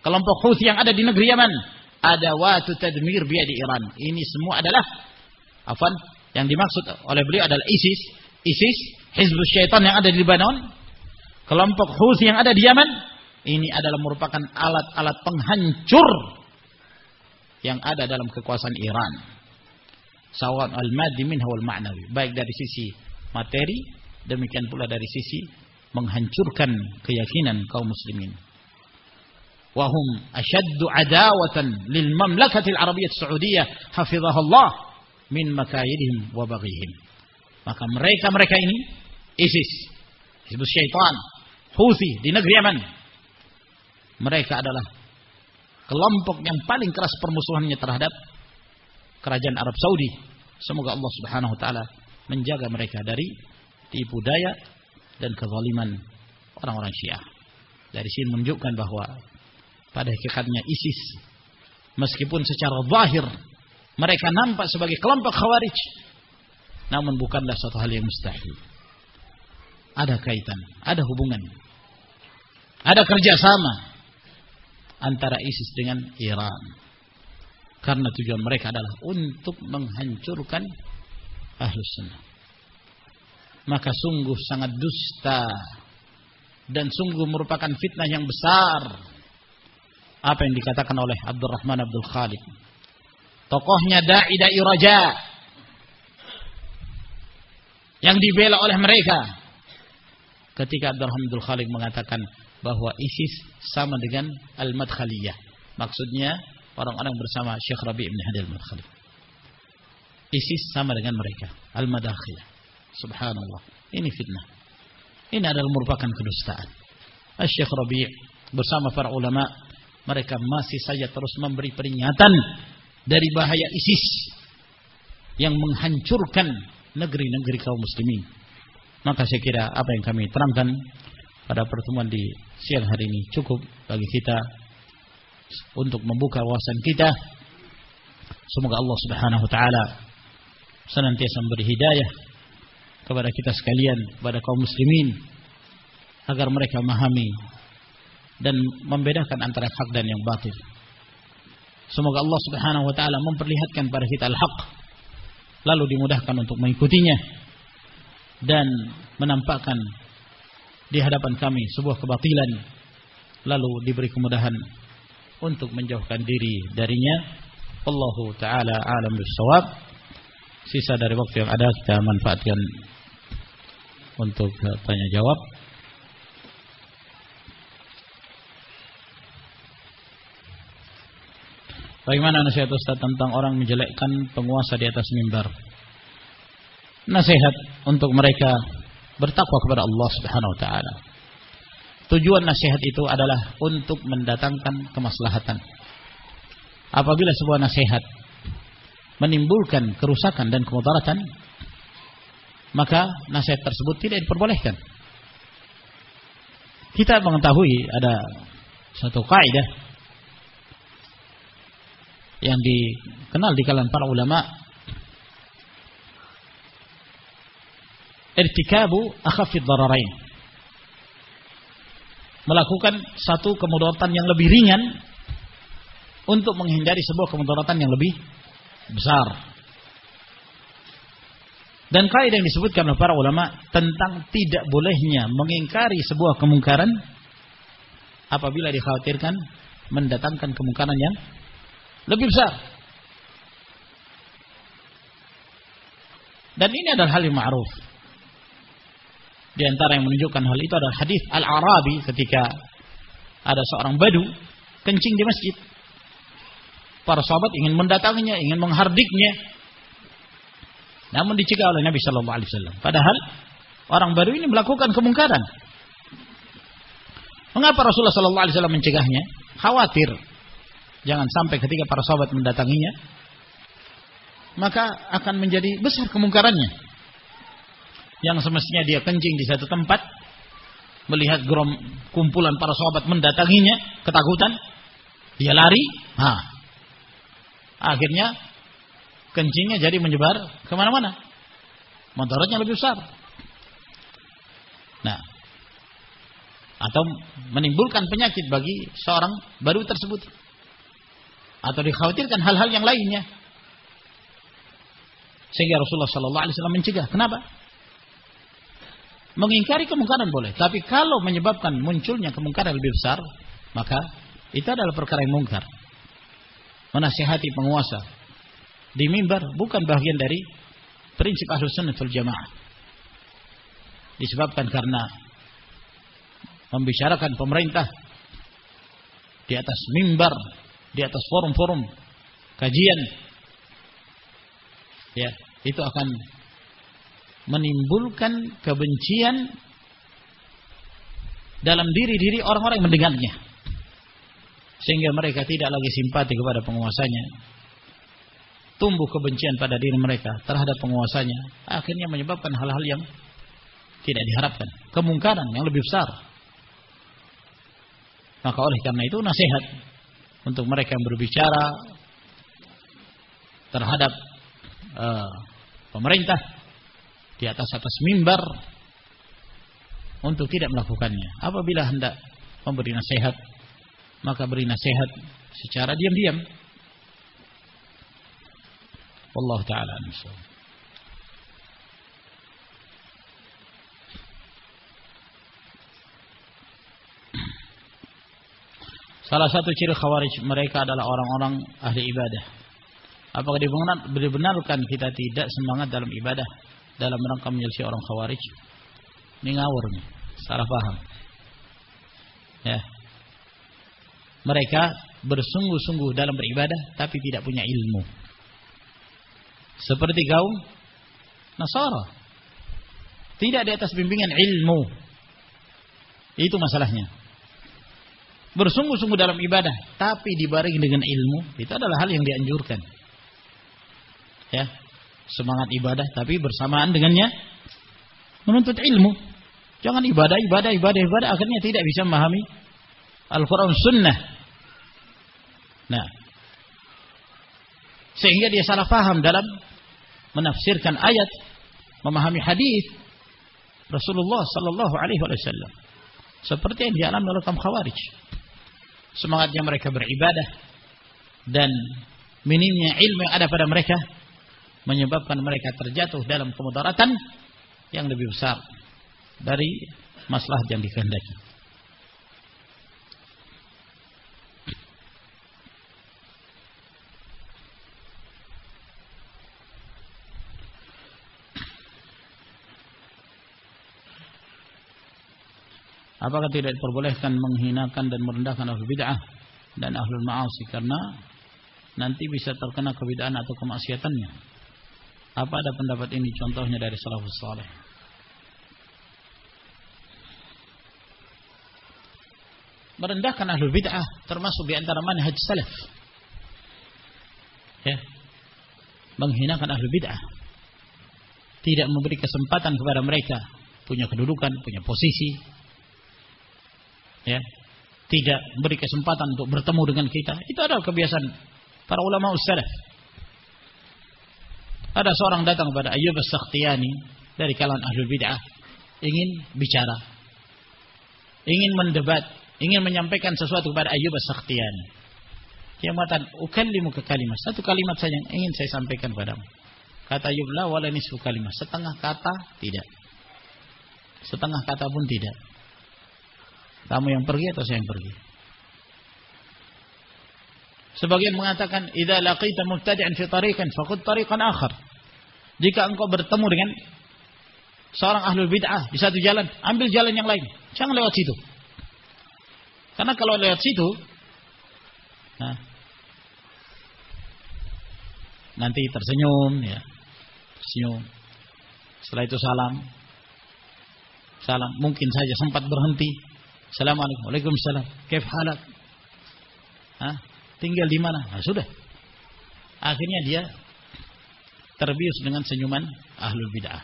Kelompok Houthi yang ada di negeri Yaman. Ada watu tadmir di Iran. Ini semua adalah afan yang dimaksud oleh beliau adalah ISIS, ISIS, Hizbus Syaitan yang ada di Libanon, kelompok Houthi yang ada di Yaman, ini adalah merupakan alat-alat penghancur yang ada dalam kekuasaan Iran sawan al-maddi minha wal ma'nawi baik dari sisi materi demikian pula dari sisi menghancurkan keyakinan kaum muslimin. Wahum ashaddu adawatan lil mamlakati al-arabiyyah saudiyah hafizahullah min makayidihim wa baghihim maka mereka-mereka ini ISIS Hizbus Syaitan Houthi di negeri Yaman mereka adalah kelompok yang paling keras permusuhannya terhadap kerajaan Arab Saudi. Semoga Allah Subhanahu wa taala menjaga mereka dari tipu daya dan kezaliman orang-orang Syiah. Dari sini menunjukkan bahwa pada hakikatnya ISIS meskipun secara zahir Mereka nampak sebagai kelompok khawarij. Namun bukanlah suatu hal yang mustahil. Ada kaitan, ada hubungan. Ada kerjasama antara ISIS dengan Iran. Karena tujuan mereka adalah untuk menghancurkan ahlus sunnah. Maka sungguh sangat dusta dan sungguh merupakan fitnah yang besar. Apa yang dikatakan oleh Abdurrahman Abdul Khalid tokohnya da'i da'i raja. Yang dibela oleh mereka. Ketika Abdurrahman Abdul Khalid mengatakan bahwa ISIS sama dengan Al-Madkhaliyah. Maksudnya orang-orang bersama Syekh Rabi' bin Hadi Al-Madkhali. ISIS sama dengan mereka. Al-Madakhilah subhanallah. Ini fitnah. Ini adalah merupakan kedustaan. Syekh Rabi' bersama para ulama mereka masih saja terus memberi peringatan dari bahaya ISIS yang menghancurkan negeri-negeri kaum muslimin. Maka saya kira apa yang kami terangkan pada pertemuan di siang hari ini cukup bagi kita untuk membuka wawasan kita. Semoga Allah Subhanahu wa taala senantiasa memberi hidayah kepada kita sekalian, kepada kaum muslimin agar mereka memahami dan membedakan antara hak dan yang batil. Semoga Allah Subhanahu wa taala memperlihatkan pada kita al-haq lalu dimudahkan untuk mengikutinya dan menampakkan di hadapan kami sebuah kebatilan lalu diberi kemudahan untuk menjauhkan diri darinya. Allahu taala alam bisawab. Sisa dari waktu yang ada kita manfaatkan untuk tanya jawab. Bagaimana nasihat Ustaz tentang orang menjelekkan penguasa di atas mimbar? Nasihat untuk mereka bertakwa kepada Allah Subhanahu wa taala. Tujuan nasihat itu adalah untuk mendatangkan kemaslahatan. Apabila sebuah nasihat menimbulkan kerusakan dan kemudaratan, maka nasihat tersebut tidak diperbolehkan. Kita mengetahui ada satu kaidah yang dikenal di kalangan para ulama irtikabu akhafid dararain melakukan satu kemudaratan yang lebih ringan untuk menghindari sebuah kemudaratan yang lebih besar dan kaidah yang disebutkan oleh para ulama tentang tidak bolehnya mengingkari sebuah kemungkaran apabila dikhawatirkan mendatangkan kemungkaran yang lebih besar. Dan ini adalah hal yang ma'ruf. Di antara yang menunjukkan hal itu adalah hadis Al-Arabi ketika ada seorang badu kencing di masjid. Para sahabat ingin mendatanginya, ingin menghardiknya, namun dicegah oleh Nabi Shallallahu Alaihi Wasallam. Padahal orang baru ini melakukan kemungkaran. Mengapa Rasulullah Shallallahu Alaihi Wasallam mencegahnya? Khawatir jangan sampai ketika para sahabat mendatanginya, maka akan menjadi besar kemungkarannya. Yang semestinya dia kencing di satu tempat, melihat grom kumpulan para sahabat mendatanginya, ketakutan, dia lari, ha. akhirnya kencingnya jadi menyebar ke mana-mana. Motornya lebih besar. Nah, atau menimbulkan penyakit bagi seorang baru tersebut. Atau dikhawatirkan hal-hal yang lainnya. Sehingga Rasulullah Sallallahu Alaihi Wasallam mencegah. Kenapa? Mengingkari kemungkaran boleh, tapi kalau menyebabkan munculnya kemungkaran lebih besar, maka itu adalah perkara yang mungkar. Menasihati penguasa, di mimbar bukan bagian dari prinsip ahlus sunnah wal jamaah. Disebabkan karena membicarakan pemerintah di atas mimbar, di atas forum-forum kajian, ya itu akan menimbulkan kebencian dalam diri-diri orang-orang yang mendengarnya. Sehingga mereka tidak lagi simpati kepada penguasanya, tumbuh kebencian pada diri mereka terhadap penguasanya, akhirnya menyebabkan hal-hal yang tidak diharapkan, kemungkaran yang lebih besar. Maka oleh karena itu nasihat untuk mereka yang berbicara terhadap uh, pemerintah di atas atas mimbar untuk tidak melakukannya. Apabila hendak memberi nasihat, maka beri nasihat secara diam-diam. Allah taala Salah satu ciri khawarij mereka adalah orang-orang ahli ibadah. Apakah dibenarkan kita tidak semangat dalam ibadah dalam rangka menyelesaikan orang khawarij? Ini ngawur nih, salah paham. Ya. Mereka bersungguh-sungguh dalam beribadah tapi tidak punya ilmu. Seperti kaum Nasara. Tidak di atas bimbingan ilmu. Itu masalahnya bersungguh-sungguh dalam ibadah tapi dibarengi dengan ilmu itu adalah hal yang dianjurkan ya semangat ibadah tapi bersamaan dengannya menuntut ilmu. Jangan ibadah ibadah ibadah ibadah akhirnya tidak bisa memahami Al-Quran Sunnah. Nah. Sehingga dia salah paham dalam menafsirkan ayat memahami hadis Rasulullah Sallallahu Alaihi Wasallam. Seperti yang dialami oleh kaum khawarij. Semangatnya mereka beribadah dan minimnya ilmu yang ada pada mereka menyebabkan mereka terjatuh dalam kemudaratan yang lebih besar dari masalah yang dikehendaki. Apakah tidak diperbolehkan menghinakan dan merendahkan ahli bid'ah dan ahlul ma'asi karena nanti bisa terkena kebid'ahan atau kemaksiatannya. Apa ada pendapat ini contohnya dari salafus saleh? Merendahkan ahlul bid'ah termasuk di antara manhaj salaf. Ya. Menghinakan ahlul bid'ah. Tidak memberi kesempatan kepada mereka punya kedudukan, punya posisi, ya tidak beri kesempatan untuk bertemu dengan kita itu adalah kebiasaan para ulama salaf ada seorang datang kepada Ayyub As-Sakhtiyani dari kalangan ahlul bid'ah. Ingin bicara. Ingin mendebat. Ingin menyampaikan sesuatu kepada Ayyub As-Sakhtiyani. Dia mengatakan ke kalimat. Satu kalimat saja yang ingin saya sampaikan padamu. Kata Ayyub la wala nisfu kalimat. Setengah kata tidak. Setengah kata pun tidak. Kamu yang pergi atau saya yang pergi? Sebagian mengatakan, "Idza laqita mubtadi'an fi tariqin faqud tariqan akhar." Jika engkau bertemu dengan seorang ahlul bid'ah di satu jalan, ambil jalan yang lain. Jangan lewat situ. Karena kalau lewat situ, nah, nanti tersenyum, ya, tersenyum. Setelah itu salam, salam. Mungkin saja sempat berhenti, Assalamualaikum. Waalaikumsalam. Kaif halak? Hah? Tinggal di mana? Nah, sudah. Akhirnya dia terbius dengan senyuman ahlul bid'ah.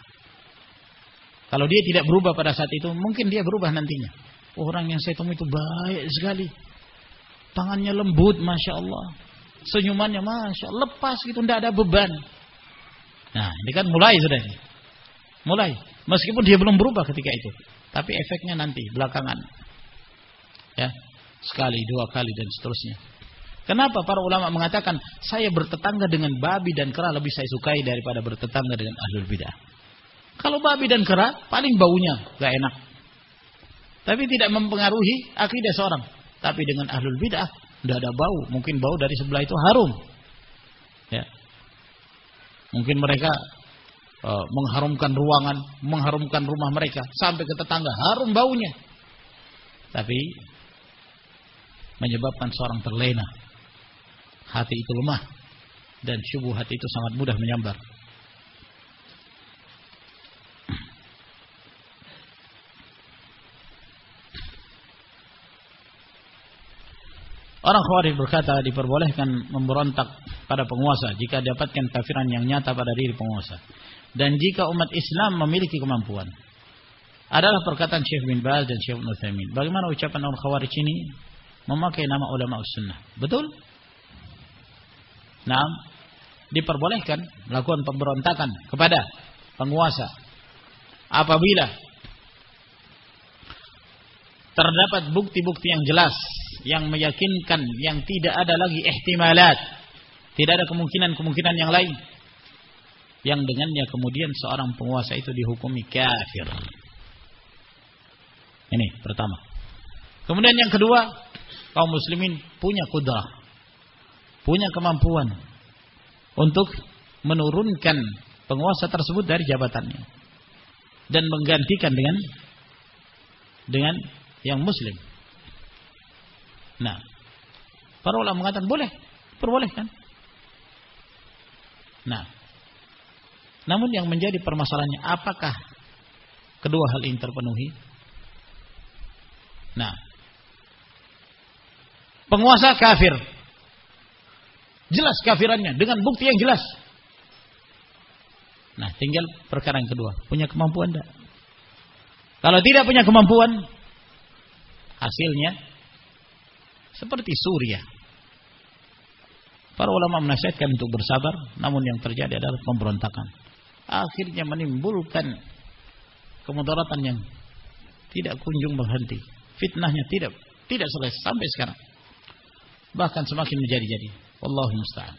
Kalau dia tidak berubah pada saat itu, mungkin dia berubah nantinya. Orang yang saya temui itu baik sekali. Tangannya lembut, Masya Allah. Senyumannya Masya Allah. Lepas gitu, tidak ada beban. Nah, ini kan mulai sudah. Mulai. Meskipun dia belum berubah ketika itu. Tapi efeknya nanti, belakangan ya sekali dua kali dan seterusnya kenapa para ulama mengatakan saya bertetangga dengan babi dan kera lebih saya sukai daripada bertetangga dengan ahlul bidah. Kalau babi dan kera paling baunya gak enak. Tapi tidak mempengaruhi akidah seorang. Tapi dengan ahlul bidah tidak ada bau. Mungkin bau dari sebelah itu harum. Ya. Mungkin mereka uh, mengharumkan ruangan mengharumkan rumah mereka sampai ke tetangga. Harum baunya. Tapi menyebabkan seorang terlena. Hati itu lemah dan syubuh hati itu sangat mudah menyambar. Orang Khawarij berkata diperbolehkan memberontak pada penguasa jika dapatkan kafiran yang nyata pada diri penguasa. Dan jika umat Islam memiliki kemampuan. Adalah perkataan Syekh bin Baz dan Syekh Ibn Bagaimana ucapan orang Khawarij ini? memakai nama ulama sunnah. Betul? Nah, diperbolehkan melakukan pemberontakan kepada penguasa apabila terdapat bukti-bukti yang jelas yang meyakinkan yang tidak ada lagi ihtimalat. Tidak ada kemungkinan-kemungkinan yang lain yang dengannya kemudian seorang penguasa itu dihukumi kafir. Ini pertama. Kemudian yang kedua kaum muslimin punya kudrah punya kemampuan untuk menurunkan penguasa tersebut dari jabatannya dan menggantikan dengan dengan yang muslim. Nah, para ulama mengatakan boleh, perbolehkan. Nah, namun yang menjadi permasalahannya apakah kedua hal ini terpenuhi? Nah, penguasa kafir jelas kafirannya dengan bukti yang jelas. Nah, tinggal perkara yang kedua, punya kemampuan tidak? Kalau tidak punya kemampuan, hasilnya seperti Suriah. Para ulama menasihatkan untuk bersabar, namun yang terjadi adalah pemberontakan. Akhirnya menimbulkan kemudaratan yang tidak kunjung berhenti. Fitnahnya tidak tidak selesai sampai sekarang. Bahkan semakin menjadi-jadi. Wallahu musta'an.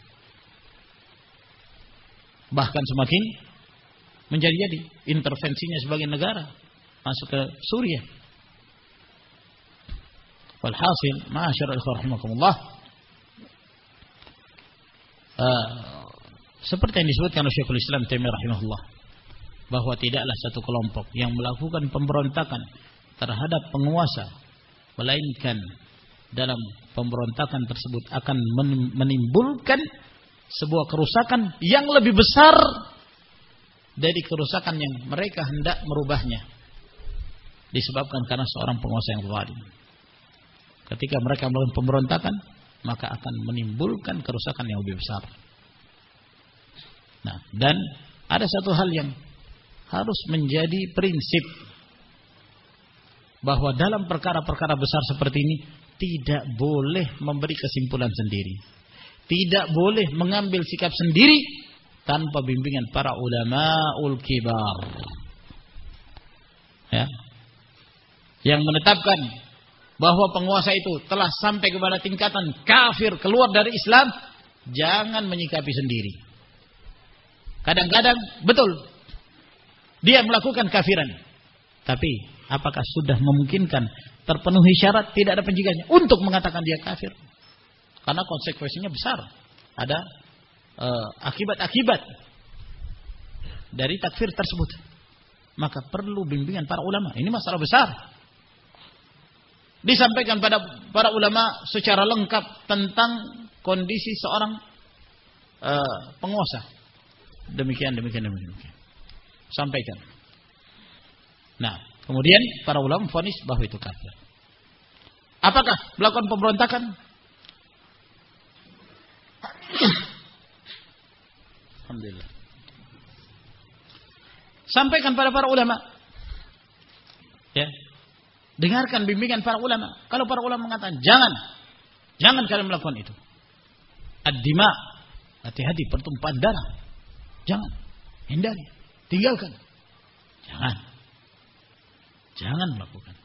Bahkan semakin menjadi-jadi intervensinya sebagai negara masuk ke Suriah. Walhasil, ma'asyar rahimakumullah. Uh, seperti yang disebutkan oleh Syekhul Islam Taimiyah rahimahullah bahwa tidaklah satu kelompok yang melakukan pemberontakan terhadap penguasa melainkan dalam pemberontakan tersebut akan menimbulkan sebuah kerusakan yang lebih besar dari kerusakan yang mereka hendak merubahnya disebabkan karena seorang penguasa yang zalim. Ketika mereka melakukan pemberontakan, maka akan menimbulkan kerusakan yang lebih besar. Nah, dan ada satu hal yang harus menjadi prinsip bahwa dalam perkara-perkara besar seperti ini tidak boleh memberi kesimpulan sendiri. Tidak boleh mengambil sikap sendiri tanpa bimbingan para ulama ul kibar. Ya. Yang menetapkan bahwa penguasa itu telah sampai kepada tingkatan kafir keluar dari Islam, jangan menyikapi sendiri. Kadang-kadang betul dia melakukan kafiran. Tapi apakah sudah memungkinkan terpenuhi syarat tidak ada penjaganya untuk mengatakan dia kafir? Karena konsekuensinya besar. Ada eh, akibat-akibat uh, dari takfir tersebut. Maka perlu bimbingan para ulama. Ini masalah besar. Disampaikan pada para ulama secara lengkap tentang kondisi seorang uh, penguasa. Demikian, demikian, demikian. Sampaikan. Nah, kemudian para ulama fonis bahwa itu kafir. Apakah melakukan pemberontakan? Alhamdulillah. Sampaikan pada para ulama. Ya. Dengarkan bimbingan para ulama. Kalau para ulama mengatakan jangan, jangan kalian melakukan itu. Ad-dima, hati-hati pertumpahan darah. Jangan, hindari, tinggalkan. Jangan. Jangan melakukan.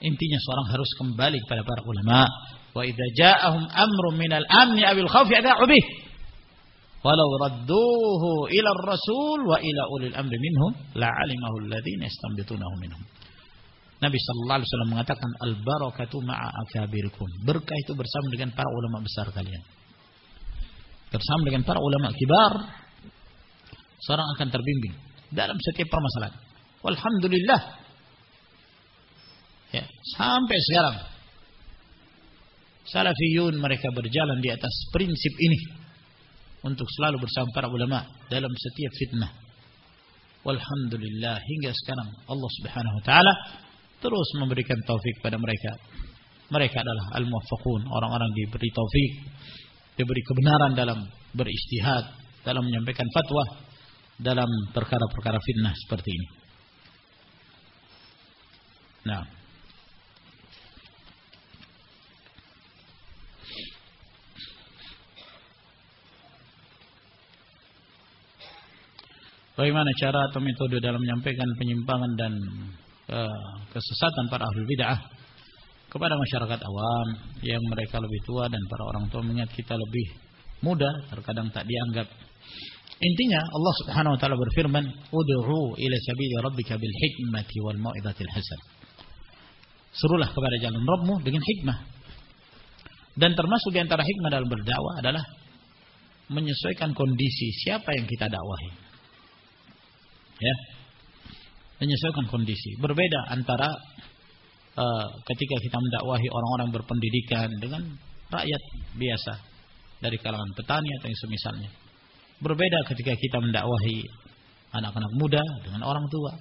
Intinya seorang harus kembali kepada para ulama Wa idza ja'ahum amrun minal amni awil khawfi adha'u bih. Walau radduhu ila rasul wa ila ulil amri minhum la'alimahu alladhina yastanbitunahu minhum. Nabi sallallahu alaihi wasallam mengatakan al barakatu ma'a akabirikum. Berkah itu bersama dengan para ulama besar kalian. Bersama dengan para ulama kibar seorang akan terbimbing dalam setiap permasalahan. Walhamdulillah. Ya, sampai sekarang Salafiyun mereka berjalan di atas prinsip ini untuk selalu bersama para ulama dalam setiap fitnah. Walhamdulillah hingga sekarang Allah Subhanahu wa taala terus memberikan taufik pada mereka. Mereka adalah al-muwaffaqun, orang-orang diberi taufik, diberi kebenaran dalam beristihad, dalam menyampaikan fatwa dalam perkara-perkara fitnah seperti ini. Nah, Bagaimana cara atau metode dalam menyampaikan penyimpangan dan uh, kesesatan para ahli bid'ah kepada masyarakat awam yang mereka lebih tua dan para orang tua mengingat kita lebih muda terkadang tak dianggap. Intinya Allah Subhanahu wa taala berfirman, "Ud'u ila sabili rabbika bil hikmati wal mau'izatil hasan." Serulah kepada jalan Rabbmu dengan hikmah. Dan termasuk di antara hikmah dalam berdakwah adalah menyesuaikan kondisi siapa yang kita dakwahi. Ya. Menyesuaikan kondisi. Berbeda antara uh, ketika kita mendakwahi orang-orang berpendidikan dengan rakyat biasa. Dari kalangan petani atau yang semisalnya. Berbeda ketika kita mendakwahi anak-anak muda dengan orang tua.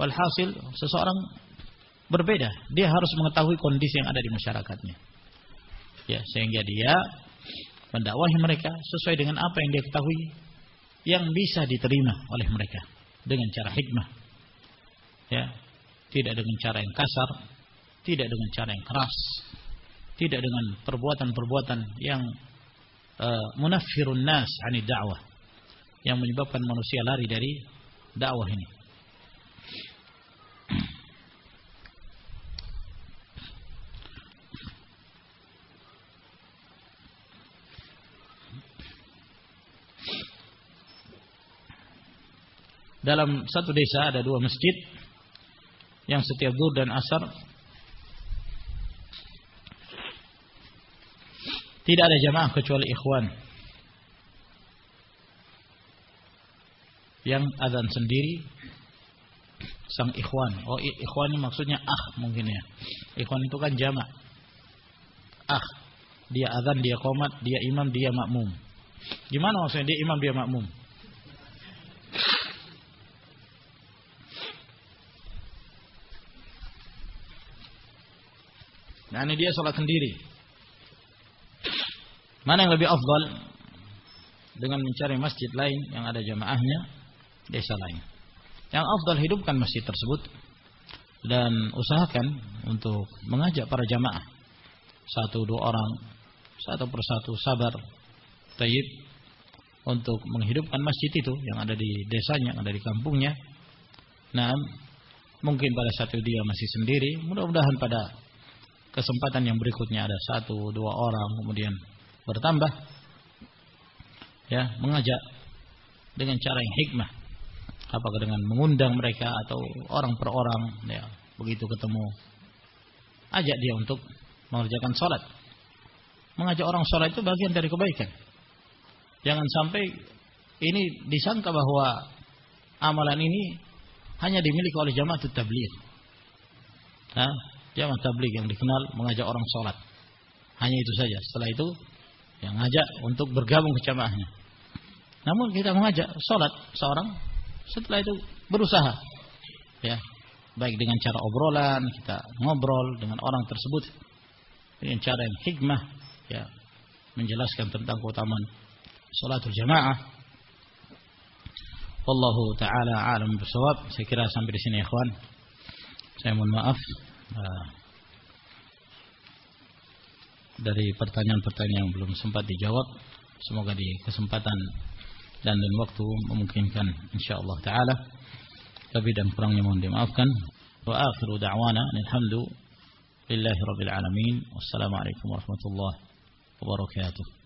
Walhasil seseorang berbeda dia harus mengetahui kondisi yang ada di masyarakatnya ya sehingga dia mendakwahi mereka sesuai dengan apa yang dia ketahui yang bisa diterima oleh mereka dengan cara hikmah. Ya, tidak dengan cara yang kasar, tidak dengan cara yang keras, tidak dengan perbuatan-perbuatan yang uh, munaffirun nas ani dakwah yang menyebabkan manusia lari dari dakwah ini. Dalam satu desa ada dua masjid yang setiap dur dan asar tidak ada jamaah kecuali ikhwan yang adzan sendiri sang ikhwan. Oh, ikhwan ini maksudnya ah mungkin ya. Ikhwan itu kan jamak. Ah, dia adzan, dia komat, dia imam, dia makmum. Gimana maksudnya dia imam, dia makmum? Nah ini dia sholat sendiri. Mana yang lebih afdal dengan mencari masjid lain yang ada jamaahnya desa lain. Yang afdal hidupkan masjid tersebut dan usahakan untuk mengajak para jamaah satu dua orang satu persatu sabar tayyib untuk menghidupkan masjid itu yang ada di desanya, yang ada di kampungnya. Nah, mungkin pada satu dia masih sendiri, mudah-mudahan pada kesempatan yang berikutnya. Ada satu dua orang kemudian bertambah ya mengajak dengan cara yang hikmah. Apakah dengan mengundang mereka atau orang per orang ya begitu ketemu. Ajak dia untuk mengerjakan sholat. Mengajak orang sholat itu bagian dari kebaikan. Jangan sampai ini disangka bahwa amalan ini hanya dimiliki oleh jamaah tabligh. Nah Jamaah tabligh yang dikenal mengajak orang sholat. Hanya itu saja. Setelah itu yang ngajak untuk bergabung ke jamaahnya. Namun kita mengajak sholat seorang setelah itu berusaha ya baik dengan cara obrolan kita ngobrol dengan orang tersebut dengan cara yang hikmah ya menjelaskan tentang keutamaan sholatul jamaah Wallahu taala alam bisawab saya kira sampai di sini ikhwan saya mohon maaf Nah, dari pertanyaan-pertanyaan yang belum sempat dijawab semoga di kesempatan dan dan waktu memungkinkan insyaallah taala. Lebih dan kurangnya mohon dimaafkan. Wa akhiru da'wana alhamdulillahi rabbil alamin. Wassalamu warahmatullahi wabarakatuh